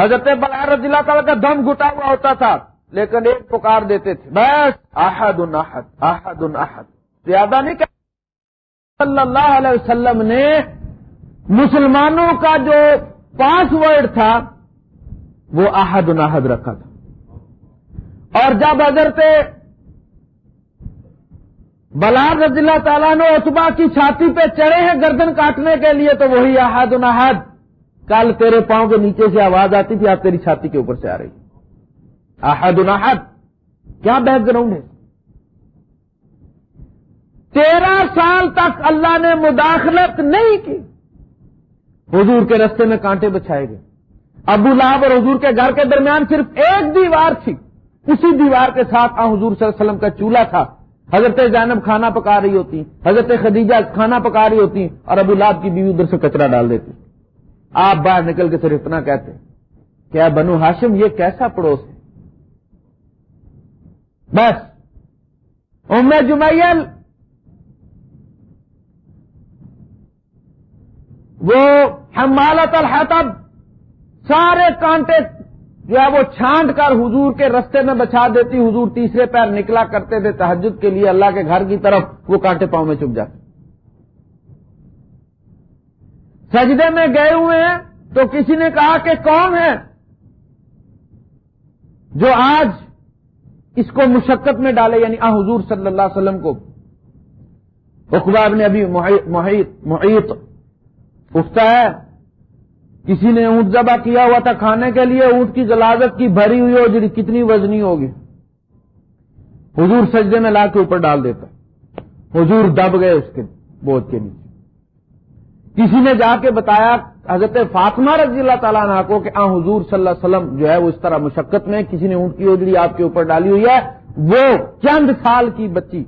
حضرت بلار رضی اللہ تعالیٰ کا دم گھٹا ہوا ہوتا تھا، لیکن ایک پکار دیتے تھے، بس احد احد احد احد۔ زیادہ نہیں کہ صلی اللہ علیہ وسلم نے مسلمانوں کا جو پاس ورڈ تھا، وہ احد احد رکھا تھا۔ اور جب حضرت بلار رضی اللہ تعالیٰ نے اتبا کی چھاتی پہ چڑھے ہیں گردن کاٹنے کے لیے تو وہی احد احد کل تیرے پاؤں کے نیچے سے آواز آتی تھی، آپ تیری چھاتی کے اوپر سے آ رہی۔ احد احد کیا بیک گراؤنڈ ہے؟ تیرہ سال تک اللہ نے مداخلت نہیں کی۔ حضور کے رستے میں کانٹے بچھائے گئے۔ ابو لاب اور حضور کے گھر کے درمیان صرف ایک دیوار تھی۔ اسی دیوار کے ساتھ آ حضور صلی اللہ علیہ وسلم کا چولہا تھا۔ حضرت زینب کھانا پکا رہی ہوتی، حضرت خدیجہ کھانا پکا رہی ہوتی اور ابو لاب کی بیوی ادھر سے کچرا ڈال دیتی۔ آپ باہر نکل کے صرف اتنا کہتے، کیا بنو ہاشم یہ کیسا پڑوس ہے؟ بس۔ ام جمیل۔ وہ حمالت الحطب، سارے کانٹے جو ہے وہ چھانٹ کر حضور کے رستے میں بچا دیتی، حضور تیسرے پیر نکلا کرتے تھے تحجد کے لیے، اللہ کے گھر کی طرف وہ کانٹے پاؤں میں چپ جاتے۔ سجدے میں گئے ہوئے ہیں تو کسی نے کہا کہ کون ہے جو آج اس کو مشقت میں ڈالے؟ یعنی آ حضور صلی اللہ علیہ وسلم کو۔ اخبار نے ابھی محیط اٹھتا ہے۔ کسی نے اونٹ ذبح کیا ہوا تھا کھانے کے لیے، اونٹ کی غلازت کی بھری ہوئی ہو جی کتنی وزنی ہوگی؟ حضور سجدے میں لا کے اوپر ڈال دیتا۔ حضور دب گئے اس کے بوجھ کے نیچے۔ کسی نے جا کے بتایا، حضرت فاطمہ رضی اللہ تعالیٰ عنہ کو کہ آ حضور صلی اللہ علیہ وسلم جو ہے، وہ اس طرح مشقت میں، کسی نے اونٹ کی اجڑی آپ کے اوپر ڈالی ہوئی ہے۔ وہ چند سال کی بچی۔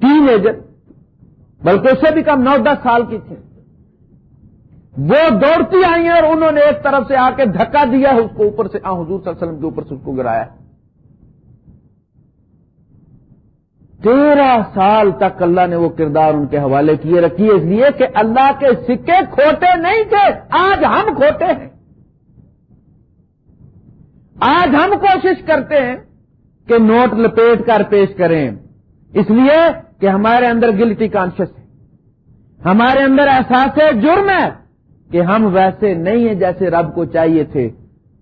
تین ایجر بلکہ اسے بھی کم نو دس سال کی تھی۔ وہ دوڑتی آئی ہیں اور انہوں نے ایک طرف سے آ کے دھکا دیا ہے، اس کو اوپر سے، آ، حضور صلی اللہ علیہ وسلم کے اوپر سے اس کو گرایا۔ تیرہ سال تک اللہ نے وہ کردار ان کے حوالے کیے رکھیے، اس لیے کہ اللہ کے سکے کھوٹے نہیں تھے۔ آج ہم کھوٹے ہیں۔ آج ہم کوشش کرتے ہیں کہ نوٹ لپیٹ کر پیش کریں۔ اس لیے کہ ہمارے اندر گلٹی کانشیس ہے۔ ہمارے اندر احساس جرم ہے کہ ہم ویسے نہیں ہیں جیسے رب کو چاہیے تھے۔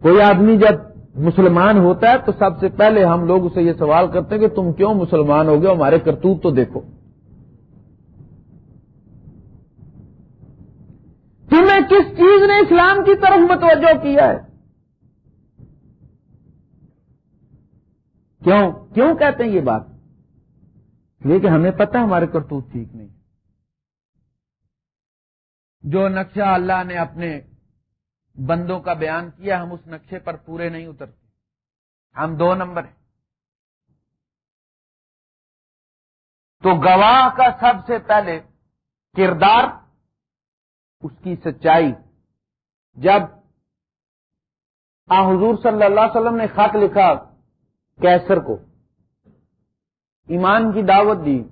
کوئی آدمی جب مسلمان ہوتا ہے تو سب سے پہلے ہم لوگ اسے یہ سوال کرتے ہیں کہ تم کیوں مسلمان ہو گئے؟ ہمارے کرتوت تو دیکھو۔ تمہیں کس چیز نے اسلام کی طرف متوجہ کیا ہے؟ کیوں؟ کیوں کہتے ہیں یہ بات؟ یہ کہ ہمیں پتہ ہمارے کرتوت ٹھیک نہیں جو نقشہ اللہ نے اپنے بندوں کا بیان کیا، ہم اس نقشے پر پورے نہیں اترتے۔ ہم دو نمبر ہیں۔ تو گواہ کا سب سے پہلے کردار اس کی سچائی۔ جب آ حضور صلی اللہ علیہ وسلم نے خط لکھا کیسر کو ایمان کی دعوت دی۔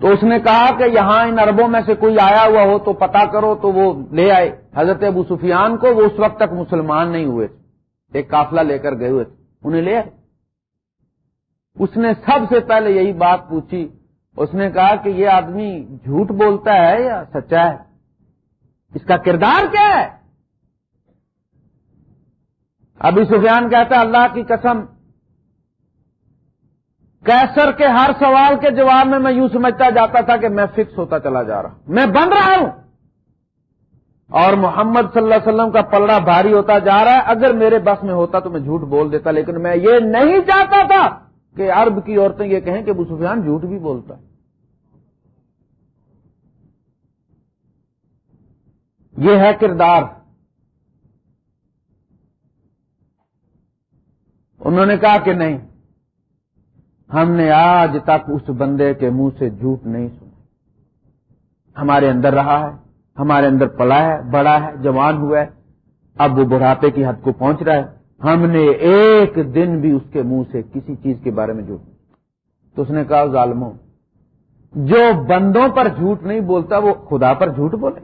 تو اس نے کہا کہ یہاں ان اربوں میں سے کوئی آیا ہوا ہو تو پتا کرو تو وہ لے آئے۔ حضرت ابو سفیان کو وہ اس وقت تک مسلمان نہیں ہوئے ایک قافلہ لے کر گئے ہوئے تھے۔ انہیں لے آئے۔ اس نے سب سے پہلے یہی بات پوچھی۔ اس نے کہا کہ یہ آدمی جھوٹ بولتا ہے یا سچا ہے؟ اس کا کردار کیا ہے؟ ابھی سفیان کہتا ہے، اللہ کی قسم کیسر کے ہر سوال کے جواب میں میں یوں سمجھتا جاتا تھا کہ میں فکس ہوتا چلا جا رہا میں بن رہا ہوں۔ اور محمد صلی اللہ علیہ وسلم کا پلڑا بھاری ہوتا جا رہا ہے۔ اگر میرے بس میں ہوتا تو میں جھوٹ بول دیتا، لیکن میں یہ نہیں چاہتا تھا کہ عرب کی عورتیں یہ کہیں کہ ابو سفیان جھوٹ بھی بولتا۔ ہے یہ ہے کردار۔ انہوں نے کہا کہ نہیں۔ ہم نے آج تک اس بندے کے منہ سے جھوٹ نہیں سنا۔ ہمارے اندر رہا ہے، ہمارے اندر پلا ہے، بڑا ہے، جوان ہوا ہے۔ اب وہ بڑھاپے کی حد کو پہنچ رہا ہے۔ ہم نے ایک دن بھی اس کے منہ سے کسی چیز کے بارے میں جھوٹ تو اس نے کہا، ظالموں، جو بندوں پر جھوٹ نہیں بولتا، وہ خدا پر جھوٹ بولے۔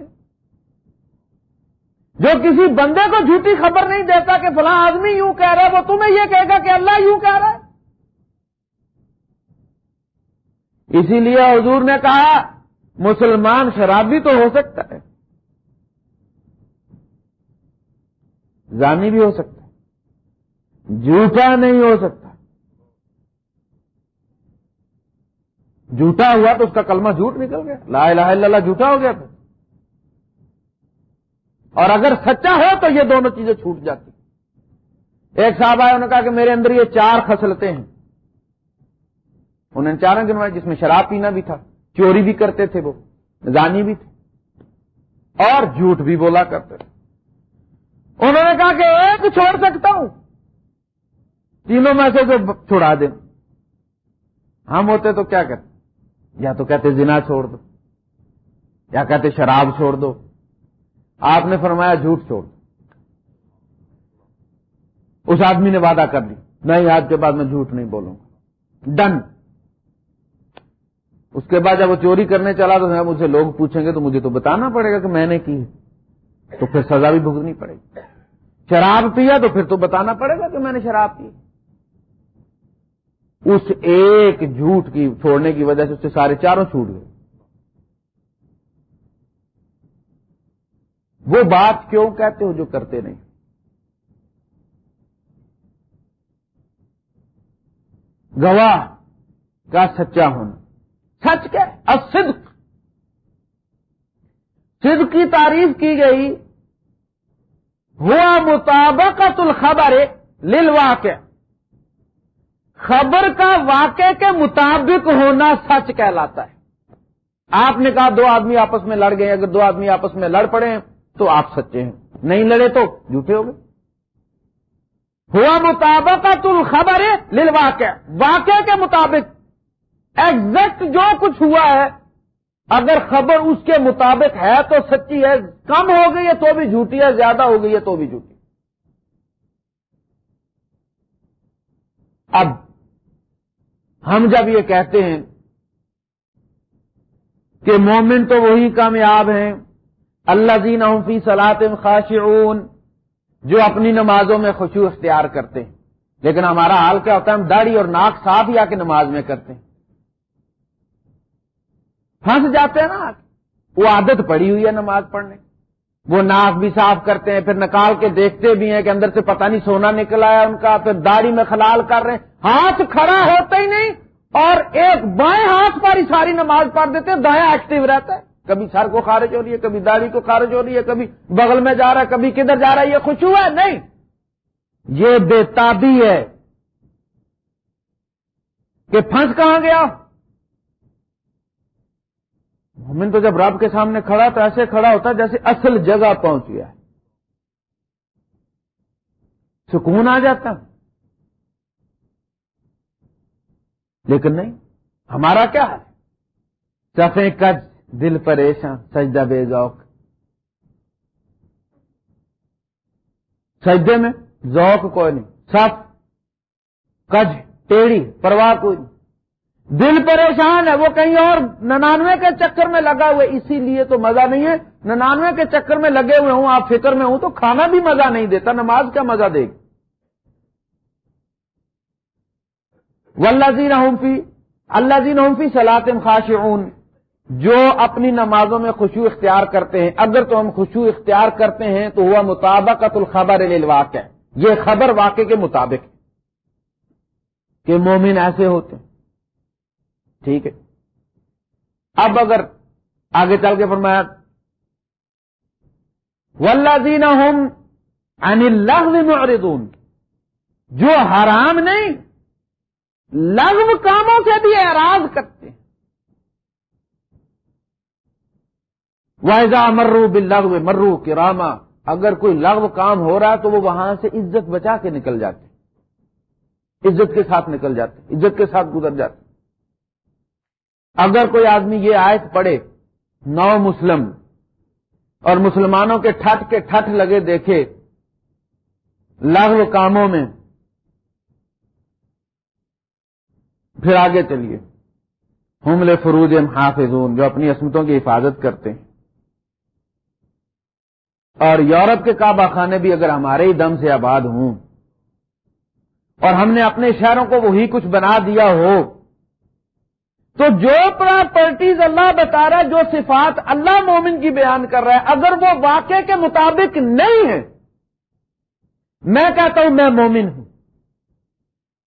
جو کسی بندے کو جھوٹی خبر نہیں دیتا کہ فلاں آدمی یوں کہہ رہا ہے، وہ تمہیں یہ کہے گا کہ اللہ یوں کہہ رہا ہے۔ اسی لیے حضور نے کہا، مسلمان شرابی تو ہو سکتا ہے۔ زانی بھی ہو سکتا ہے۔ جھوٹا نہیں ہو سکتا۔ جھوٹا ہوا تو اس کا کلمہ جھوٹ نکل گیا۔ لا الہ الا اللہ جھوٹا ہو گیا تو اور اگر سچا ہو تو یہ دونوں چیزیں چھوٹ جاتی۔ ایک صاحب آئے، انہوں نے کہا کہ میرے اندر یہ چار خسلتے ہیں۔ انہوں نے چاروں گنوائے جس میں شراب پینا بھی تھا، چوری بھی کرتے تھے وہ، زانی بھی تھے اور جھوٹ بھی بولا کرتے تھے۔ انہوں نے کہا کہ ایک چھوڑ سکتا ہوں، تینوں میں سے جو چھڑا دیں۔ ہم ہوتے تو کیا کرتے یا تو کہتے زنا چھوڑ دو، یا کہتے شراب چھوڑ دو۔ آپ نے فرمایا جھوٹ چھوڑ دو۔ اس آدمی نے وعدہ کر لی نہیں آج کے بعد میں جھوٹ نہیں بولوں گا۔ ڈن اس کے بعد جب وہ چوری کرنے چلا تو مجھ سے لوگ پوچھیں گے تو مجھے تو بتانا پڑے گا کہ میں نے کی تو پھر سزا بھی بھگتنی پڑے گی۔ شراب پیا تو پھر تو بتانا پڑے گا کہ میں نے شراب پی۔ اس ایک جھوٹ کی چھوڑنے کی وجہ سے اس سے سارے چاروں چھوٹ گئے۔ وہ بات کیوں کہتے ہو جو کرتے نہیں؟ گواہ کا سچا ہونا سچ کیا اصدق صدق کی تعریف کی گئی۔ ہوا مطابقت الخبر للواقع۔ خبر کا واقع کے مطابق ہونا سچ کہلاتا ہے۔ آپ نے کہا دو آدمی آپس میں لڑ گئے، اگر دو آدمی آپس میں لڑ پڑے تو آپ سچے ہیں۔ نہیں لڑے تو جھوٹے ہو گئے۔ ہوا مطابقت الخبر لل واقع واقع کے مطابق ایگزیکٹ جو کچھ ہوا ہے، اگر خبر اس کے مطابق ہے تو سچی ہے، کم ہو گئی ہے تو بھی جھوٹی ہے، زیادہ ہو گئی ہے تو بھی جھوٹی اب، ہم جب یہ کہتے ہیں کہ مومن تو وہی کامیاب ہیں اللہ زین فی سلاطم خاشعون، جو اپنی نمازوں میں خوشو اختیار کرتے ہیں۔ لیکن ہمارا حال کیا ہوتا ہے، ہم داڑھی اور ناک صاف ہی آ کے نماز میں کرتے ہیں۔ پھنس جاتے ہیں نا وہ عادت پڑی ہوئی ہے نماز پڑھنے۔ وہ ناک بھی صاف کرتے ہیں، پھر نکال کے دیکھتے بھی ہیں کہ اندر سے پتہ نہیں سونا نکلا ہے ان کا، پھر داڑھی میں خلال کر رہے ہیں۔ ہاتھ کھڑا ہوتا ہی نہیں، اور ایک بائیں ہاتھ پر ہی ساری نماز پڑھ دیتے ہیں دایا ایکٹیو رہتا ہے۔ کبھی سر کو خارج ہو رہی ہے، کبھی داڑھی کو خارج ہو رہی ہے، کبھی بغل میں جا رہا ہے، کبھی کدھر جا رہا ہے، یہ خوش ہوا ہے؟ نہیں۔ یہ بے تابی ہے کہ پھنس کہاں گیا؟ مومن تو جب رب کے سامنے کھڑا تو ایسے کھڑا ہوتا جیسے اصل جگہ پہنچ گیا سکون آ جاتا لیکن نہیں، ہمارا کیا ہے؟ سفے کج، دل پریشان، سجدہ بے ذوق۔ سجدے میں ذوق کوئی نہیں سف کج، ٹیڑھی، پرواہ کوئی نہیں۔ دل پریشان ہے، وہ کہیں اور ننانوے کے چکر میں لگا ہوئے، اسی لیے تو مزہ نہیں ہے۔ ننانوے کے چکر میں لگے ہوئے ہوں، آپ فکر میں ہوں، تو کھانا بھی مزہ نہیں دیتا، نماز کیا مزہ دے۔ گی ولہ فی اللہ زین فی سلاطم خاش جو اپنی نمازوں میں خوشو اختیار کرتے ہیں، اگر تو ہم خوشو اختیار کرتے ہیں، تو ہوا مطابقت الخبر الواقع یہ خبر واقع کے مطابق کہ مومن ایسے ہوتے ہیں۔ ٹھیک ہے۔ اب اگر آگے چل کے فرمایا ولہ ہوم ان معرضون۔ جو حرام نہیں، لغو کاموں سے بھی اعراض کرتے ہیں۔ واحضہ مرو بل مرو کراما اگر کوئی لغو کام ہو رہا ہے تو وہ وہاں سے عزت بچا کے نکل جاتے عزت کے ساتھ نکل جاتے عزت کے ساتھ گزر جاتے اگر کوئی آدمی یہ آیت پڑھے، نو مسلم، اور مسلمانوں کے ٹھٹ کے ٹھٹ لگے دیکھے، لغو کاموں میں، پھر آگے چلیے۔ حمل فروج حافظون، جو اپنی عصمتوں کی حفاظت کرتے ہیں۔ اور یورپ کے کعبہ خانے بھی اگر ہمارے ہی دم سے آباد ہوں، اور ہم نے اپنے شہروں کو وہی کچھ بنا دیا ہو تو جو پراپرٹیز اللہ بتا رہا ہے، جو صفات اللہ مومن کی بیان کر رہا ہے، اگر وہ واقع کے مطابق نہیں ہے میں کہتا ہوں میں مومن ہوں۔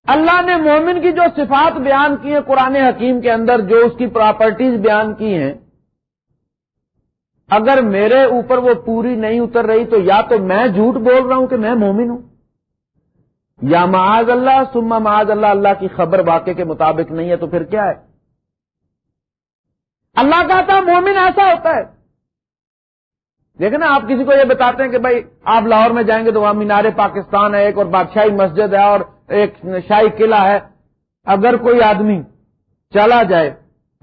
اللہ نے مومن کی جو صفات بیان کی ہیں قرآن حکیم کے اندر، جو اس کی پراپرٹیز بیان کی ہیں، اگر میرے اوپر وہ پوری نہیں اتر رہی تو یا تو میں جھوٹ بول رہا ہوں کہ میں مومن ہوں۔ یا معاذ اللہ سما معاذ اللہ اللہ کی خبر واقع کے مطابق نہیں ہے تو پھر کیا ہے؟ اللہ کہتا ہے مومن ایسا ہوتا ہے۔ دیکھنا آپ کسی کو یہ بتاتے ہیں کہ بھائی، آپ لاہور میں جائیں گے تو وہاں مینار پاکستان ہے، ایک اور بادشاہی مسجد ہے اور ایک شاہی قلعہ ہے۔ اگر کوئی آدمی چلا جائے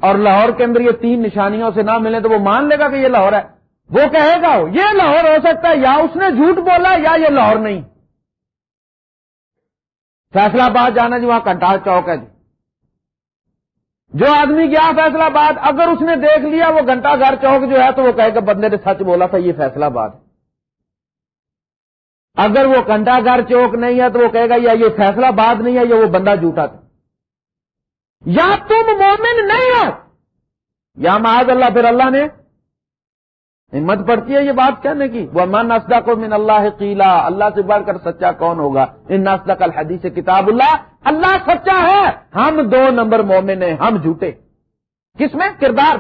اور لاہور کے اندر یہ تین نشانیوں سے نہ ملے تو وہ مان لے گا کہ یہ لاہور ہے۔ وہ کہے گا، یہ لاہور ہو سکتا ہے، یا اس نے جھوٹ بولا یا یہ لاہور نہیں۔ فیصلہ آباد جانا جی وہاں کنٹال چوک ہے جی۔ جو آدمی گیا فیصلہ باد اگر اس نے دیکھ لیا وہ گھنٹہ گھر چوک جو ہے تو وہ کہے گا بندے نے سچ بولا تھا، یہ فیصلہ باد اگر وہ گھنٹہ گھر چوک نہیں ہے تو وہ کہے گا، یا یہ فیصلہ باد نہیں ہے، یا وہ بندہ جھوٹا تھا۔ یا تم مومن نہیں ہو۔ یا معاذ اللہ، پھر اللہ نے ہمت پڑتی ہے یہ بات کہنے کی۔ وہ من نسدا کو من اللہ قیلا اللہ سے بڑھ کر سچا کون ہوگا؟ ان نسدا کل حدیث کتاب اللہ اللہ سچا ہے۔ ہم دو نمبر مومن ہیں، ہم جھوٹے۔ کس میں؟ کردار۔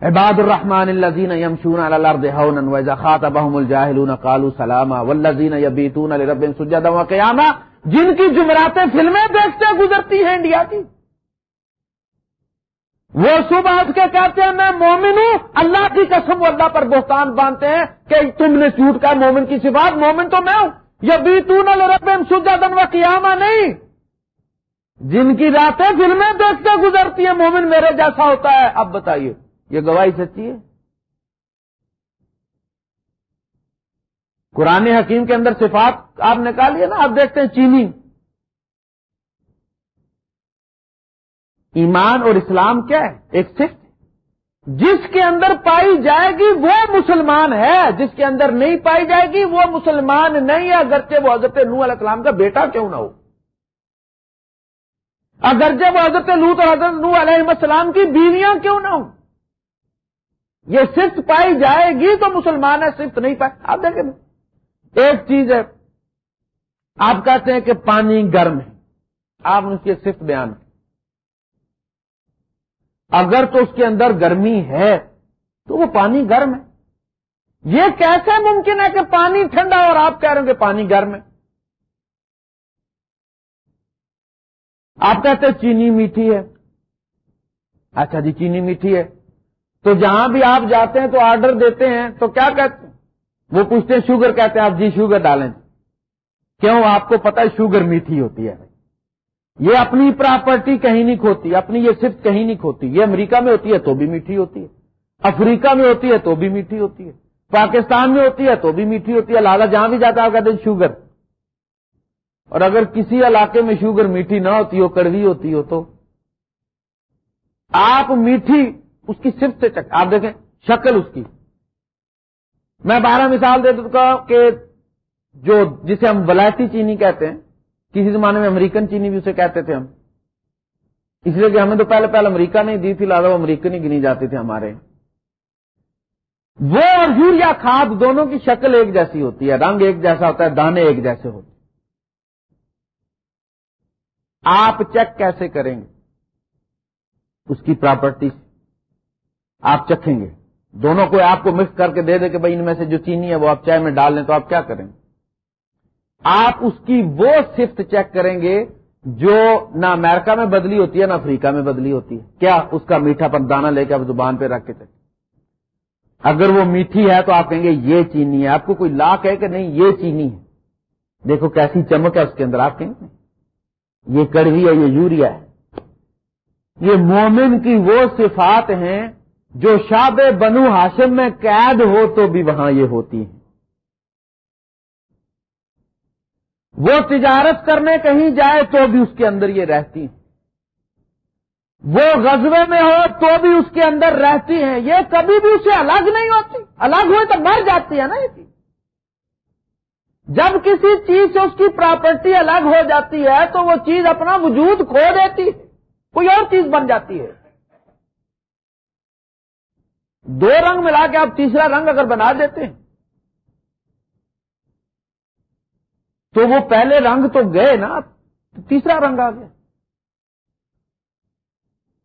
عباد الرحمان الزین یمشون الارض هونا واذا خاطبهم الجاهلون قالوا سلاما۔ والذین یبیتون لربهم سجدا وقیاما۔ جن کی جمراتیں فلمیں دیکھتے گزرتی ہیں انڈیا کی۔ وہ صبح اٹھ کے کہتے ہیں، میں مومن ہوں۔ اللہ کی قسم وہ اللہ پر بہتان باندھتے ہیں کہ تم نے چوٹ کا مومن کی صفات مومن تو میں ہوں۔ یہ بیتون الربم و قیاما، نہیں۔ جن کی راتیں فلمیں دیکھتے گزرتی ہیں، مومن میرے جیسا ہوتا ہے۔ اب بتائیے، یہ گواہی سچی ہے؟ قرآن حکیم کے اندر صفات آپ نکالیے نا، آپ دیکھتے ہیں چینی۔ ایمان اور اسلام کیا ہے؟ ایک صفت جس کے اندر پائی جائے گی وہ مسلمان ہے، جس کے اندر نہیں پائی جائے گی وہ مسلمان نہیں ہے، اگرچہ وہ حضرت نو علیہ السلام کا بیٹا کیوں نہ ہو۔ اگرچہ وہ حضرت لو تو حضرت نو علیہ السلام کی بیویاں کیوں نہ ہوں۔ یہ صفت پائی جائے گی تو مسلمان ہے صفت نہیں پائے آپ دیکھیں۔ ایک چیز ہے، آپ کہتے ہیں کہ پانی گرم ہے۔ آپ نے اس کی صفت بیان کی۔ اگر تو اس کے اندر گرمی ہے تو وہ پانی گرم ہے۔ یہ کیسے ممکن ہے کہ پانی ٹھنڈا اور آپ کہہ رہے ہیں کہ پانی گرم ہے؟ آپ کہتے ہیں چینی میٹھی ہے۔ اچھا جی چینی میٹھی ہے۔ تو جہاں بھی آپ جاتے ہیں تو آرڈر دیتے ہیں، تو کیا کہتے ہیں؟ وہ پوچھتے ہیں، شوگر کہتے ہیں، آپ جی شوگر ڈالیں۔ کیوں؟ آپ کو پتا ہے شوگر میٹھی ہوتی ہے۔ یہ اپنی پراپرٹی کہیں نہیں کھوتی، اپنی یہ صرف کہیں نہیں کھوتی۔ یہ امریکہ میں ہوتی ہے تو بھی میٹھی ہوتی ہے، افریقہ میں ہوتی ہے تو بھی میٹھی ہوتی ہے، پاکستان میں ہوتی ہے تو بھی میٹھی ہوتی ہے۔ لالا جہاں بھی جاتا ہے کہتے ہیں شوگر۔ اور اگر کسی علاقے میں شوگر میٹھی نہ ہوتی ہو کڑوی ہوتی ہو تو آپ میٹھی اس کی صرف سے چک آپ دیکھیں شکل اس کی۔ میں بارہ مثال دے دیتا ہوں کہ جو جسے ہم ولایتی چینی کہتے ہیں کسی زمانے میں امریکن چینی بھی اسے کہتے تھے ہم۔ اس لیے کہ ہمیں تو پہلے پہلے امریکہ نہیں دی تھی، لہٰذا وہ امریکن ہی گنی جاتی تھے ہمارے۔ وہ اور یوریا کھاد دونوں کی شکل ایک جیسی ہوتی ہے، رنگ ایک جیسا ہوتا ہے، دانے ایک جیسے ہوتے آپ چیک کیسے کریں گے؟ اس کی پراپرٹی۔ آپ چکھیں گے۔ دونوں کو آپ کو مکس کر کے دے دے کہ بھائی ان میں سے جو چینی ہے وہ آپ چائے میں ڈال لیں تو آپ کیا کریں گے؟ آپ اس کی وہ صفت چیک کریں گے جو نہ امریکہ میں بدلی ہوتی ہے، نہ افریقہ میں بدلی ہوتی ہے۔ کیا اس کا میٹھا پن دانا لے کے آپ زبان پہ رکھ کے چکے اگر وہ میٹھی ہے تو آپ کہیں گے، یہ چینی ہے۔ آپ کو کوئی لاکھ ہے کہ نہیں، یہ چینی ہے۔ دیکھو کیسی چمک ہے اس کے اندر، آپ کہیں یہ کڑوی ہے، یہ یوریا ہے۔ یہ مومن کی وہ صفات ہیں جو شاب بنو ہاشم میں قید ہو تو بھی وہاں یہ ہوتی ہیں۔ وہ تجارت کرنے کہیں جائے تو بھی اس کے اندر یہ رہتی ہیں۔ وہ غزبے میں ہو تو بھی اس کے اندر رہتی ہیں۔ یہ کبھی بھی اسے الگ نہیں ہوتی۔ الگ ہوئے تو مر جاتی ہے نا یہ چیز۔ جب کسی چیز سے اس کی پراپرٹی الگ ہو جاتی ہے تو وہ چیز اپنا وجود کھو دیتی ہے۔ کوئی اور چیز بن جاتی ہے۔ دو رنگ ملا کے آپ تیسرا رنگ اگر بنا دیتے ہیں۔ تو وہ پہلے رنگ تو گئے نا، تیسرا رنگ آ گیا۔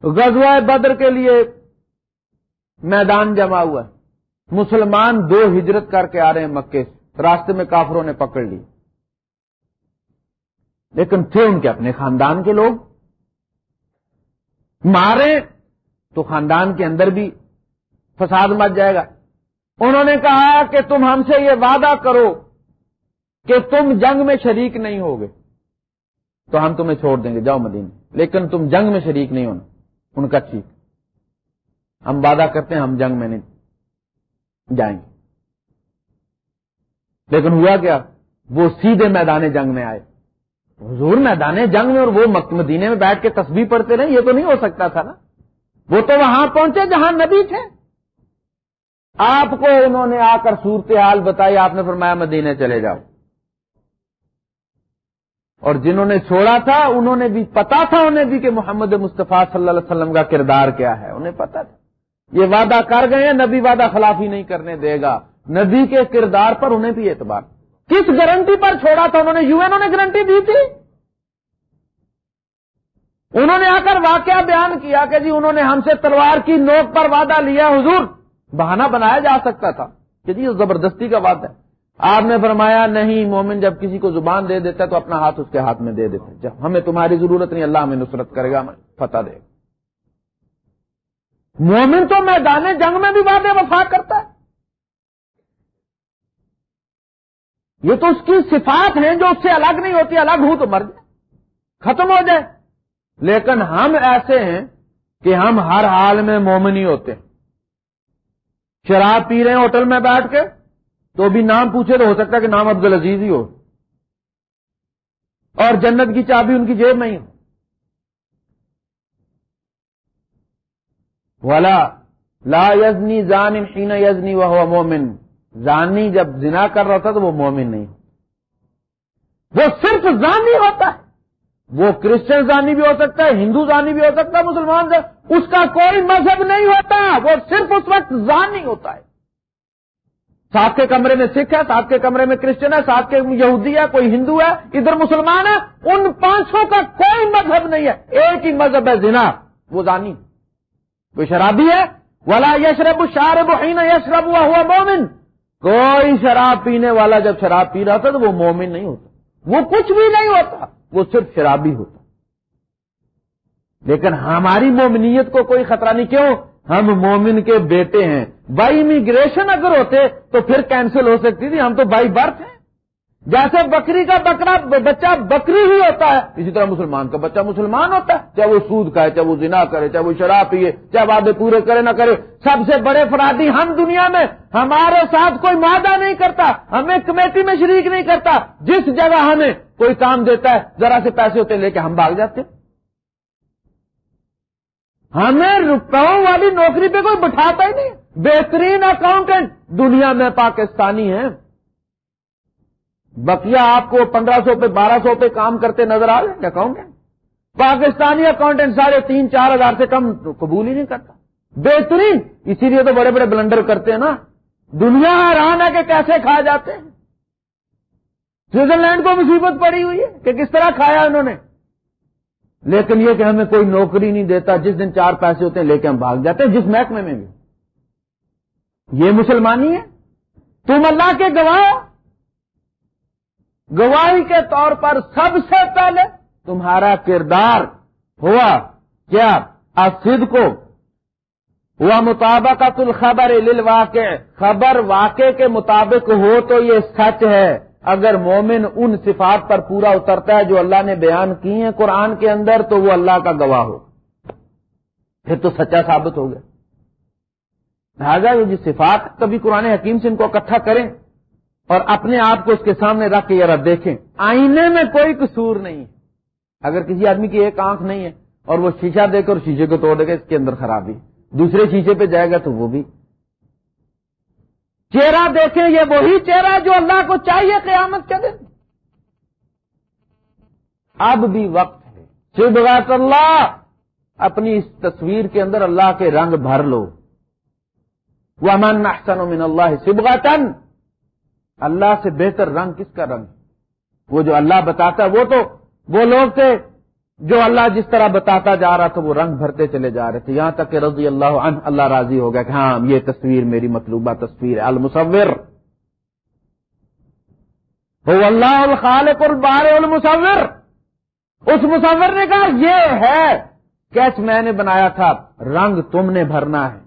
غزوہ بدر کے لیے میدان جمع ہوا۔ مسلمان دو ہجرت کر کے آ رہے ہیں مکے۔ سے راستے میں کافروں نے پکڑ لی۔ لیکن تھے ان کے اپنے خاندان کے لوگ۔ مارے تو خاندان کے اندر بھی فساد مچ جائے گا۔ انہوں نے کہا کہ تم ہم سے یہ وعدہ کرو۔ کہ تم جنگ میں شریک نہیں ہوگے، تو ہم تمہیں چھوڑ دیں گے، جاؤ مدینے لیکن تم جنگ میں شریک نہیں ہونا، ان کا ٹھیک۔ ہم وعدہ کرتے ہیں ہم جنگ میں نہیں جائیں گے۔ لیکن ہوا کیا؟ وہ سیدھے میدان جنگ میں آئے۔ حضور میدان جنگ میں اور وہ مدینے میں بیٹھ کے تصویر پڑھتے رہے، یہ تو نہیں ہو سکتا تھا نا۔ وہ تو وہاں پہنچے جہاں نبی تھے۔ آپ کو انہوں نے آ کر صورتحال بتائی، آپ نے فرمایا مدینے چلے جاؤ۔ اور جنہوں نے چھوڑا تھا، انہوں نے بھی، پتا تھا انہیں بھی کہ محمد مصطفیٰ صلی اللہ علیہ وسلم کا کردار کیا ہے۔ انہیں پتا تھا۔ یہ وعدہ کر گئے ہیں، نبی وعدہ خلافی نہیں کرنے دے گا۔ نبی کے کردار پر انہیں بھی اعتبار۔ کس گارنٹی پر چھوڑا تھا؟ انہوں نے یو این نے گارنٹی دی تھی۔ انہوں نے آ کر واقعہ بیان کیا کہ جی انہوں نے ہم سے تلوار کی نوک پر وعدہ لیا، حضور، بہانہ بنایا جا سکتا تھا۔ کہ جی یہ زبردستی کا وعدہ ہے۔ آپ نے فرمایا، نہیں، مومن جب کسی کو زبان دے دیتا ہے تو اپنا ہاتھ اس کے ہاتھ میں دے دیتے جب ہمیں تمہاری ضرورت نہیں، اللہ ہمیں نصرت کرے گا، ہمیں فتح دے گا۔ مومن تو میدان جنگ میں بھی وعدے وفا کرتا ہے۔ یہ تو اس کی صفات ہیں جو اس سے الگ نہیں ہوتی، الگ ہوں تو مر جائے، ختم ہو جائے۔ لیکن ہم ایسے ہیں کہ ہم ہر حال میں مومن ہی ہوتے ہیں۔ شراب پی رہے ہیں ہوٹل میں بیٹھ کے۔ تو بھی نام پوچھے تو ہو سکتا ہے کہ نام عبد العزیز ہی ہو۔ اور جنت کی چابی ان کی جیب میں ہی ہو۔ والا لا یزنی زان شین یزنی وہ مومن زانی جب زنا کر رہا تھا تو وہ مومن نہیں۔ وہ صرف زانی ہوتا ہے۔ وہ کرسچن زانی بھی ہو سکتا ہے، ہندو زانی بھی ہو سکتا ہے، مسلمان سے اس کا کوئی مذہب نہیں ہوتا۔ وہ صرف اس وقت زانی ہوتا ہے۔ ساتھ کے کمرے میں سکھ ہے، ساتھ کے کمرے میں کرسچن ہے، ساتھ کے یہودی ہے، کوئی ہندو ہے، ادھر مسلمان ہے، ان پانچوں کا کوئی مذہب نہیں ہے۔ ایک ہی مذہب ہے زنا، وہ زانی۔ کوئی شرابی ہے۔ ولا یشرب شارب ہی یشرب ہوا ہوا مومن کوئی شراب پینے والا جب شراب پی رہا تھا تو وہ مومن نہیں ہوتا۔ وہ کچھ بھی نہیں ہوتا، وہ صرف شرابی ہوتا۔ لیکن ہماری مومنیت کو کوئی خطرہ نہیں، کیوں؟ ہم مومن کے بیٹے ہیں۔ بائی امیگریشن اگر ہوتے تو پھر کینسل ہو سکتی تھی۔ ہم تو بائی برتھ ہیں۔ جیسے بکری کا بکرا بچہ بکری ہی ہوتا ہے، اسی طرح مسلمان کا بچہ مسلمان ہوتا ہے۔ چاہے وہ سود کھائے، چاہے وہ زنا کرے، چاہے وہ شراب پیے، چاہے وعدے پورے کرے نہ کرے۔ سب سے بڑے فرادی ہم دنیا میں۔ ہمارے ساتھ کوئی معاہدہ نہیں کرتا، ہمیں کمیٹی میں شریک نہیں کرتا۔ جس جگہ ہمیں کوئی کام دیتا ہے، ذرا سے پیسے ہوتے لے کے ہم بھاگ جاتے۔ ہیں ہمیں روپوں والی نوکری پہ کوئی بٹھاتا ہی نہیں۔ بہترین اکاؤنٹنٹ دنیا میں پاکستانی ہیں۔ بقیہ آپ کو پندرہ سو پہ، بارہ سو پہ کام کرتے نظر آ رہے ہیں اکاؤنٹنٹ پاکستانی اکاؤنٹنٹ سارے تین، چار ہزار سے کم قبول ہی نہیں کرتا۔ بہترین، اسی لیے تو بڑے بڑے بلنڈر کرتے ہیں نا۔ دنیا حیران ہے کہ کیسے کھا جاتے ہیں۔ سوئٹزرلینڈ کو مصیبت پڑی ہوئی ہے کہ کس طرح کھایا انہوں نے؟ لیکن یہ کہ ہمیں کوئی نوکری نہیں دیتا، جس دن چار پیسے ہوتے ہیں لے کے ہم بھاگ جاتے ہیں، جس محکمے میں بھی۔ یہ مسلمانی ہے تم اللہ کے گواہ گواہی کے طور پر سب سے پہلے تمہارا کردار ہوا کیا؟ اسد کو ہوا مطابقت الخبر للواقع۔ خبر واقع کے مطابق ہو تو یہ سچ ہے۔ اگر مومن ان صفات پر پورا اترتا ہے جو اللہ نے بیان کی ہیں قرآن کے اندر، تو وہ اللہ کا گواہ ہو۔ پھر تو سچا ثابت ہو گیا۔ لہٰذا یہ جو صفات کبھی قرآن حکیم سے ان کو اکٹھا کریں اور اپنے آپ کو اس کے سامنے رکھ کے ذرا دیکھیں، آئینے میں کوئی قصور نہیں ہے۔ اگر کسی آدمی کی ایک آنکھ نہیں ہے اور وہ شیشہ دے کر شیشے کو توڑ دے گا، اس کے اندر خرابی۔ دوسرے شیشے پہ جائے گا تو وہ بھی۔ چہرہ دیکھیں، یہ وہی چہرہ جو اللہ کو چاہیے قیامت کے دن۔ اب بھی وقت ہے۔ شب اللہ، اپنی اس تصویر کے اندر اللہ کے رنگ بھر لو۔ وہ امن احسن من اللہ سبغتن اللہ سے بہتر رنگ کس کا رنگ؟ وہ جو اللہ بتاتا ہے، وہ تو، وہ لوگ تھے۔ جو اللہ جس طرح بتاتا جا رہا تھا وہ رنگ بھرتے چلے جا رہے تھے۔ یہاں تک کہ رضی اللہ عنہ اللہ راضی ہو گیا کہ ہاں یہ تصویر میری مطلوبہ تصویر ہے، المصور۔ وہ اللہ الخالق البار المصور۔ اس مصور نے کہا، یہ ہے کیچ میں نے بنایا تھا، رنگ تم نے بھرنا ہے۔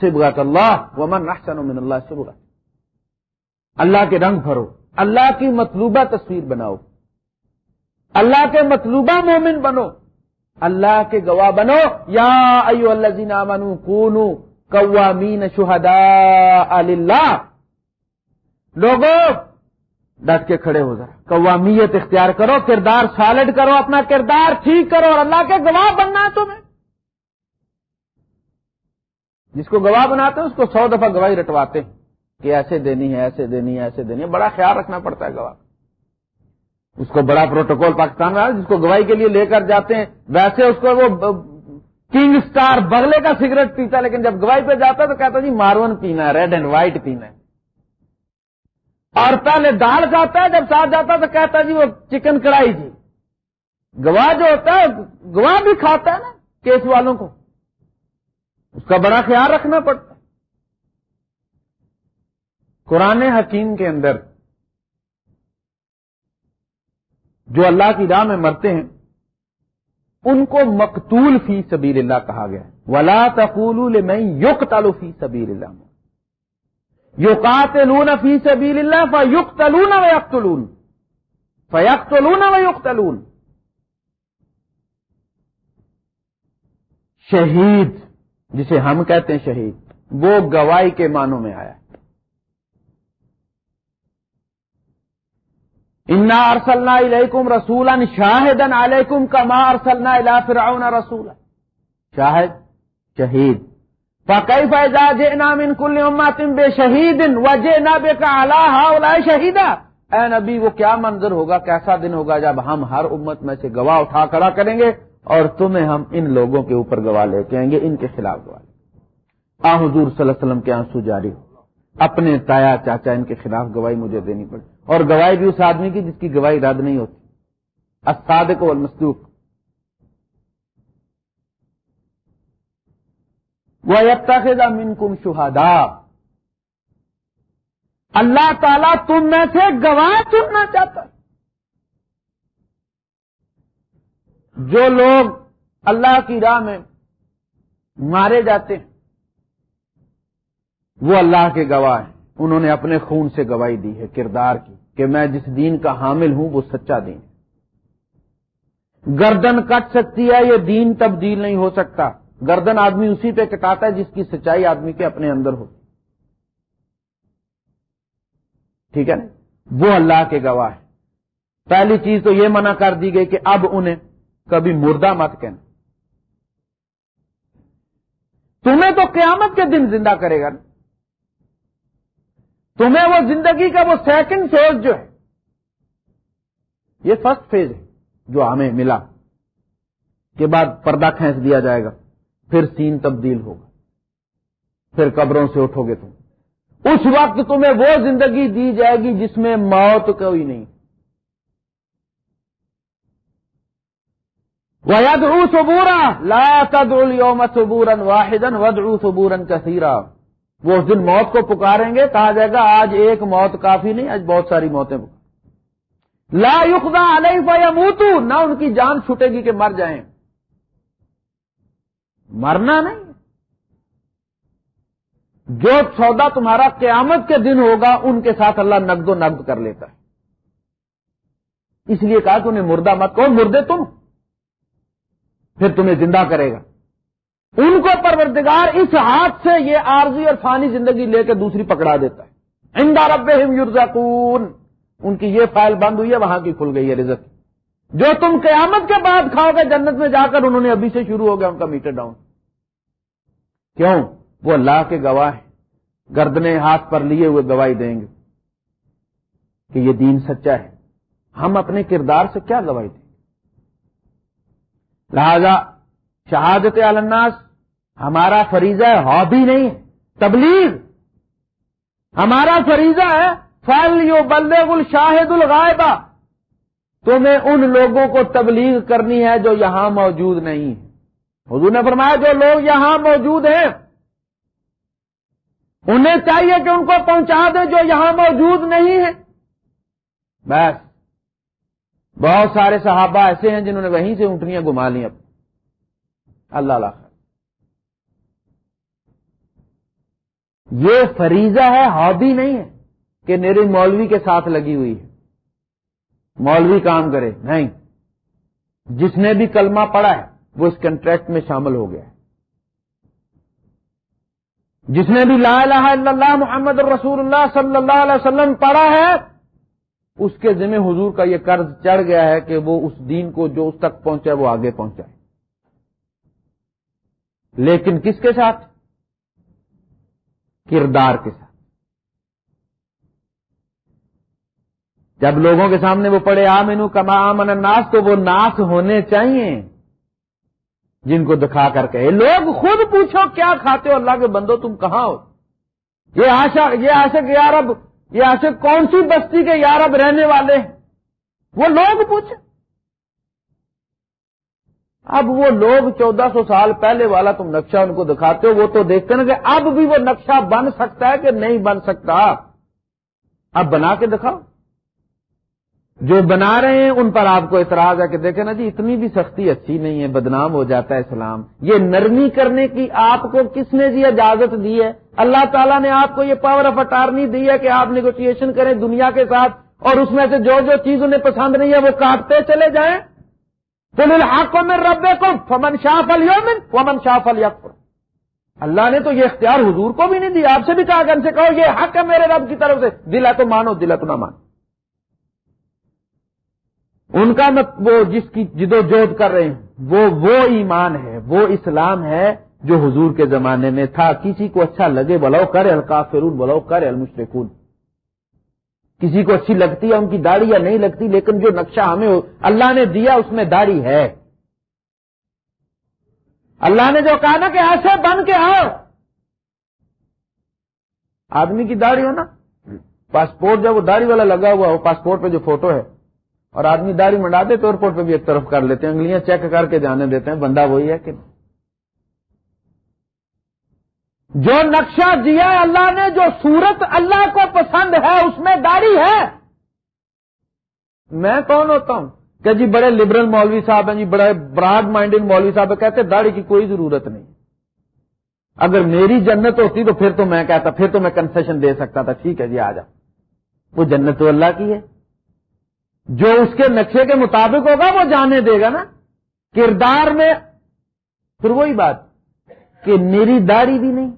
سبغت اللہ ومن احسن من اللہ سبغت اللہ کے رنگ بھرو، اللہ کی مطلوبہ تصویر بناؤ۔ اللہ کے مطلوبہ مومن بنو۔ اللہ کے گواہ بنو۔ یا ایو اللہ جینا منو کونو قوامین شہدا اللہ لوگوں ڈٹ کے کھڑے ہو ذرا۔ قوامیت اختیار کرو، کردار سالڈ کرو، اپنا کردار ٹھیک کرو اور اللہ کے گواہ بننا ہے تمہیں۔ جس کو گواہ بناتے ہیں، اس کو سو دفعہ گواہی رٹواتے ہیں کہ ایسے دینی ہے، ایسے دینی ہے، ایسے دینی ہے۔ بڑا خیال رکھنا پڑتا ہے گواہ۔ اس کو بڑا پروٹوکول پاکستان میں جس کو گواہی کے لیے لے کر جاتے ہیں۔ ویسے اس کو وہ کنگ سٹار بغلے کا سگریٹ پیتا، لیکن جب گواہی پہ جاتا ہے تو کہتا جی مارون پینا ہے، ریڈ اینڈ وائٹ پینا ہے۔ اور پہلے دال کھاتا ہے، جب ساتھ جاتا ہے تو کہتا جی وہ چکن کڑھائی جی۔ گواہ جو ہوتا ہے، گواہ بھی کھاتا ہے نا کیس والوں کو۔ اس کا بڑا خیال رکھنا پڑتا ہے۔ قرآن حکیم کے اندر جو اللہ کی راہ میں مرتے ہیں، ان کو مقتول فی سبیر اللہ کہا گیا ولا تقول میں یوک تالو فی سبیر اللہ یوکات لون فی سبیر اللہ فیوک تلون و یکتلون شہید، جسے ہم کہتے ہیں شہید، وہ گواہی کے معنوں میں آیا۔ انا ارسلنا علیکم رسولا شاہدن علیکم کما ارسلنا الا فرعون رسولا۔ شاہد، شہید۔ فقی فیضا جئنا من کل امت بے شہید وجئنا بے کا اللہ شہیدا اے نبی، وہ کیا منظر ہوگا؟ کیسا دن ہوگا جب ہم ہر امت میں سے گواہ اٹھا کھڑا کریں گے اور تمہیں ہم ان لوگوں کے اوپر گواہ لے کے آئیں گے، ان کے خلاف گواہ آ، حضور صلی اللہ علیہ وسلم کے آنسو جاری ہو۔ اپنے تایا چاچا، ان کے خلاف گواہی مجھے دینی پڑی۔ اور گواہی بھی اس آدمی کی جس کی گواہی رد نہیں ہوتی۔ اسادق کو المسدوق وہ خدا من کم شہادا اللہ تعالیٰ تم میں سے گواہ چننا چاہتا جو لوگ اللہ کی راہ میں مارے جاتے ہیں، وہ اللہ کے گواہ ہیں۔ انہوں نے اپنے خون سے گواہی دی ہے، کردار کی۔ کہ میں جس دین کا حامل ہوں وہ سچا دین گردن کٹ سکتی ہے، یہ دین تبدیل نہیں ہو سکتا۔ گردن آدمی اسی پہ کٹاتا ہے جس کی سچائی آدمی کے اپنے اندر ہو۔ ٹھیک ہے نا؟ وہ اللہ کے گواہ ہے۔ پہلی چیز تو یہ منع کر دی گئی کہ اب انہیں کبھی مردہ مت کہنا۔ تمہیں تو قیامت کے دن زندہ کرے گا۔ نا تمہیں وہ زندگی کا وہ سیکنڈ فیز جو ہے، یہ فرسٹ فیز ہے جو ہمیں ملا۔ کے بعد پردہ کھینچ دیا جائے گا، پھر سین تبدیل ہوگا۔ پھر قبروں سے اٹھو گے تم۔ اس وقت تمہیں وہ زندگی دی جائے گی جس میں موت کوئی نہیں۔ ودرو سبورا لا تدعو اليوم سبورا واحدا ودعو سبورا كثيرا۔ وہ اس دن موت کو پکاریں گے، کہا جائے گا، آج ایک موت کافی نہیں، آج بہت ساری موتیں۔ لا یقدا علیہ یا نہ ان کی جان چھوٹے گی کہ مر جائیں۔ مرنا نہیں۔ جو سودا تمہارا قیامت کے دن ہوگا، ان کے ساتھ اللہ نقد و نقد کر لیتا ہے۔ اس لیے کہا کہ انہیں مردہ مت کہو، مردے تم۔ پھر تمہیں زندہ کرے گا۔ ان کو پروردگار اس ہاتھ سے یہ عارضی اور فانی زندگی لے کے دوسری پکڑا دیتا ہے۔ اندا رب یورزکون ان کی یہ فائل بند ہوئی ہے، وہاں کی کھل گئی ہے رزق۔ جو تم قیامت کے بعد کھاؤ گے، جنت میں جا کر انہوں نے ابھی سے شروع ہو گیا ان کا میٹر ڈاؤن۔ کیوں؟ وہ اللہ کے گواہ ہیں۔ گردنے ہاتھ پر لیے ہوئے گواہی دیں گے۔ کہ یہ دین سچا ہے۔ ہم اپنے کردار سے کیا گواہی دیں گے؟ لہذا شہادت الناس ہمارا فریضہ ہے، ہابی نہیں ہے تبلیغ۔ ہمارا فریضہ ہے، فل یو بلے گل شاہد الغائبہ۔ تمہیں ان لوگوں کو تبلیغ کرنی ہے جو یہاں موجود نہیں ہے حضور نے فرمایا، جو لوگ یہاں موجود ہیں، انہیں چاہیے کہ ان کو پہنچا دیں جو یہاں موجود نہیں ہے بس، بہت سارے صحابہ ایسے ہیں جنہوں نے وہیں سے اونٹنیاں گما لی اب اللہ اللہ یہ فریضہ ہے، ہابی نہیں ہے کہ میرے مولوی کے ساتھ لگی ہوئی ہے۔ مولوی کام کرے، نہیں۔ جس نے بھی کلمہ پڑا ہے، وہ اس کنٹریکٹ میں شامل ہو گیا ہے۔ جس نے بھی لا الہ الا اللہ محمد الرسول اللہ صلی اللہ علیہ وسلم پڑھا ہے، اس کے ذمہ حضور کا یہ قرض چڑھ گیا ہے کہ وہ اس دین کو جو اس تک پہنچا وہ آگے پہنچائے۔ لیکن کس کے ساتھ؟ کردار کے ساتھ۔ جب لوگوں کے سامنے وہ پڑے آ مینو کما آمن ناس تو وہ ناس ہونے چاہیے، جن کو دکھا کر کہے۔ لوگ خود پوچھو، کیا کھاتے ہو؟ اللہ کے بندو، تم کہاں ہو؟ یہ آشا، یہ عاشق یارب، یہ عاشق کون سی بستی کے یارب رہنے والے ہیں؟ وہ لوگ پوچھے اب وہ لوگ چودہ سو سال پہلے والا تم نقشہ ان کو دکھاتے ہو، وہ تو دیکھتے نا کہ اب بھی وہ نقشہ بن سکتا ہے کہ نہیں بن سکتا۔ اب بنا کے دکھاؤ۔ جو بنا رہے ہیں، ان پر آپ کو اعتراض ہے کہ دیکھیں نا جی اتنی بھی سختی اچھی نہیں ہے، بدنام ہو جاتا ہے اسلام۔ یہ نرمی کرنے کی آپ کو کس نے جی اجازت دی ہے؟ اللہ تعالیٰ نے آپ کو یہ پاور آف اٹارنی دی ہے کہ آپ نیگوشیشن کریں دنیا کے ساتھ اور اس میں سے جو جو چیز انہیں پسند نہیں ہے، وہ کاٹتے چلے جائیں۔ تو حق میں ربے کو فمن شاہ فل یومن فمن شاہ فل اللہ نے تو یہ اختیار حضور کو بھی نہیں دیا آپ سے بھی کہا کہ ان سے کہو یہ حق ہے میرے رب کی طرف سے دلا تو مانو دلا تو نہ مانو ان کا وہ جس کی جد و جہد کر رہے ہیں وہ وہ ایمان ہے وہ اسلام ہے جو حضور کے زمانے میں تھا کسی کو اچھا لگے بلاؤ کرے الکافرون بلاؤ کرے المشرکون کسی کو اچھی لگتی ہے ان کی داڑھی یا نہیں لگتی، لیکن جو نقشہ ہمیں اللہ نے دیا اس میں داڑھی ہے۔ اللہ نے جو کہا نا کہ ایسے بن کے آؤ۔ آدمی کی داڑھی ہو نا، پاسپورٹ جب وہ داڑھی والا لگا ہوا ہو، پاسپورٹ پہ جو فوٹو ہے، اور آدمی داڑھی منڈا دے تو ایئرپورٹ پہ بھی ایک طرف کر لیتے ہیں، انگلیاں چیک کر کے جانے دیتے ہیں، بندہ وہی ہے کہ جو نقشہ دیا ہے اللہ نے، جو صورت اللہ کو پسند ہے، اس میں داڑھی ہے۔ میں کون ہوتا ہوں؟ کہ جی بڑے لبرل مولوی صاحب ہیں جی بڑے براڈ مائنڈیڈ مولوی صاحب کہتے داڑھی کی کوئی ضرورت نہیں۔ اگر میری جنت ہوتی تو پھر تو میں کہتا، پھر تو میں کنسیشن دے سکتا تھا۔ ٹھیک ہے جی آ جا وہ جنت تو اللہ کی ہے۔ جو اس کے نقشے کے مطابق ہوگا، وہ جانے دے گا نا۔ کردار میں، پھر وہی بات۔ کہ میری داڑھی بھی نہیں۔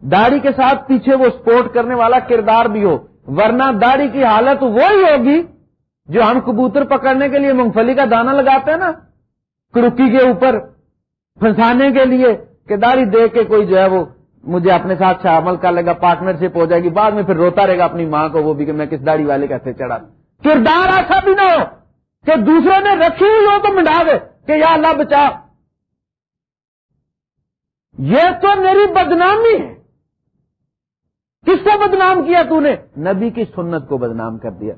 داڑھی کے ساتھ پیچھے وہ سپورٹ کرنے والا کردار بھی ہو۔ ورنہ داڑھی کی حالت وہی ہوگی جو ہم کبوتر پکڑنے کے لیے مونگ پھلی کا دانا لگاتے ہیں نا۔ کڑکی کے اوپر، پھنسانے کے لیے کہ داڑھی دے کے کوئی جو ہے وہ مجھے اپنے ساتھ شامل کر لے گا، پارٹنر شپ ہو جائے گی۔ بعد میں پھر روتا رہے گا اپنی ماں کو وہ بھی کہ میں کس داڑھی والے کیسے چڑھا۔ کردار ایسا بھی نہ ہو کہ دوسرے نے رکھی ہوئی ہو تو منڈا دے کہ یا اللہ بچا۔ یہ تو میری بدنامی ہے۔ کس کو بدنام کیا تو نے؟ نبی کی سنت کو بدنام کر دیا۔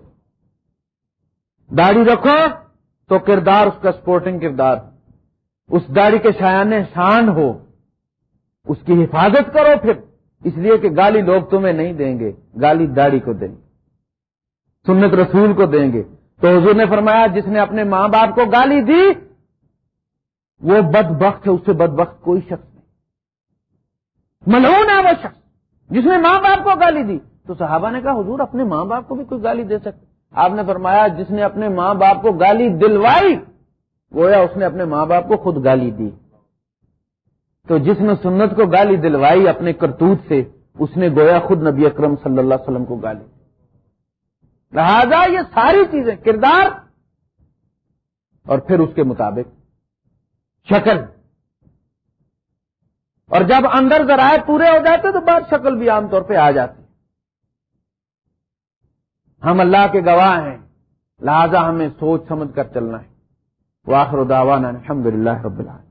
داڑھی رکھو تو کردار اس کا سپورٹنگ کردار۔ اس داڑھی کے شایان شان ہو۔ اس کی حفاظت کرو پھر۔ اس لیے کہ گالی لوگ تمہیں نہیں دیں گے۔ گالی داڑھی کو دیں۔ گے سنت رسول کو دیں گے۔ تو حضور نے فرمایا، جس نے اپنے ماں باپ کو گالی دی، وہ بد بخت ہے، اس سے بد بخت کوئی شخص نہیں ملون ہے وہ شخص۔ جس نے ماں باپ کو گالی دی۔ تو صحابہ نے کہا، حضور، اپنے ماں باپ کو بھی کوئی گالی دے سکتے آپ نے فرمایا، جس نے اپنے ماں باپ کو گالی دلوائی، گویا اس نے اپنے ماں باپ کو خود گالی دی۔ تو جس نے سنت کو گالی دلوائی اپنے کرتوت سے، اس نے گویا خود نبی اکرم صلی اللہ علیہ وسلم کو گالی لہذا یہ ساری چیزیں، کردار اور پھر اس کے مطابق شکل۔ اور جب اندر ذرائع پورے ہو جاتے تو بعد شکل بھی عام طور پہ آ جاتی۔ ہم اللہ کے گواہ ہیں، لہذا ہمیں سوچ سمجھ کر چلنا ہے۔ واخر دعوانا الحمد للہ رب العالمین۔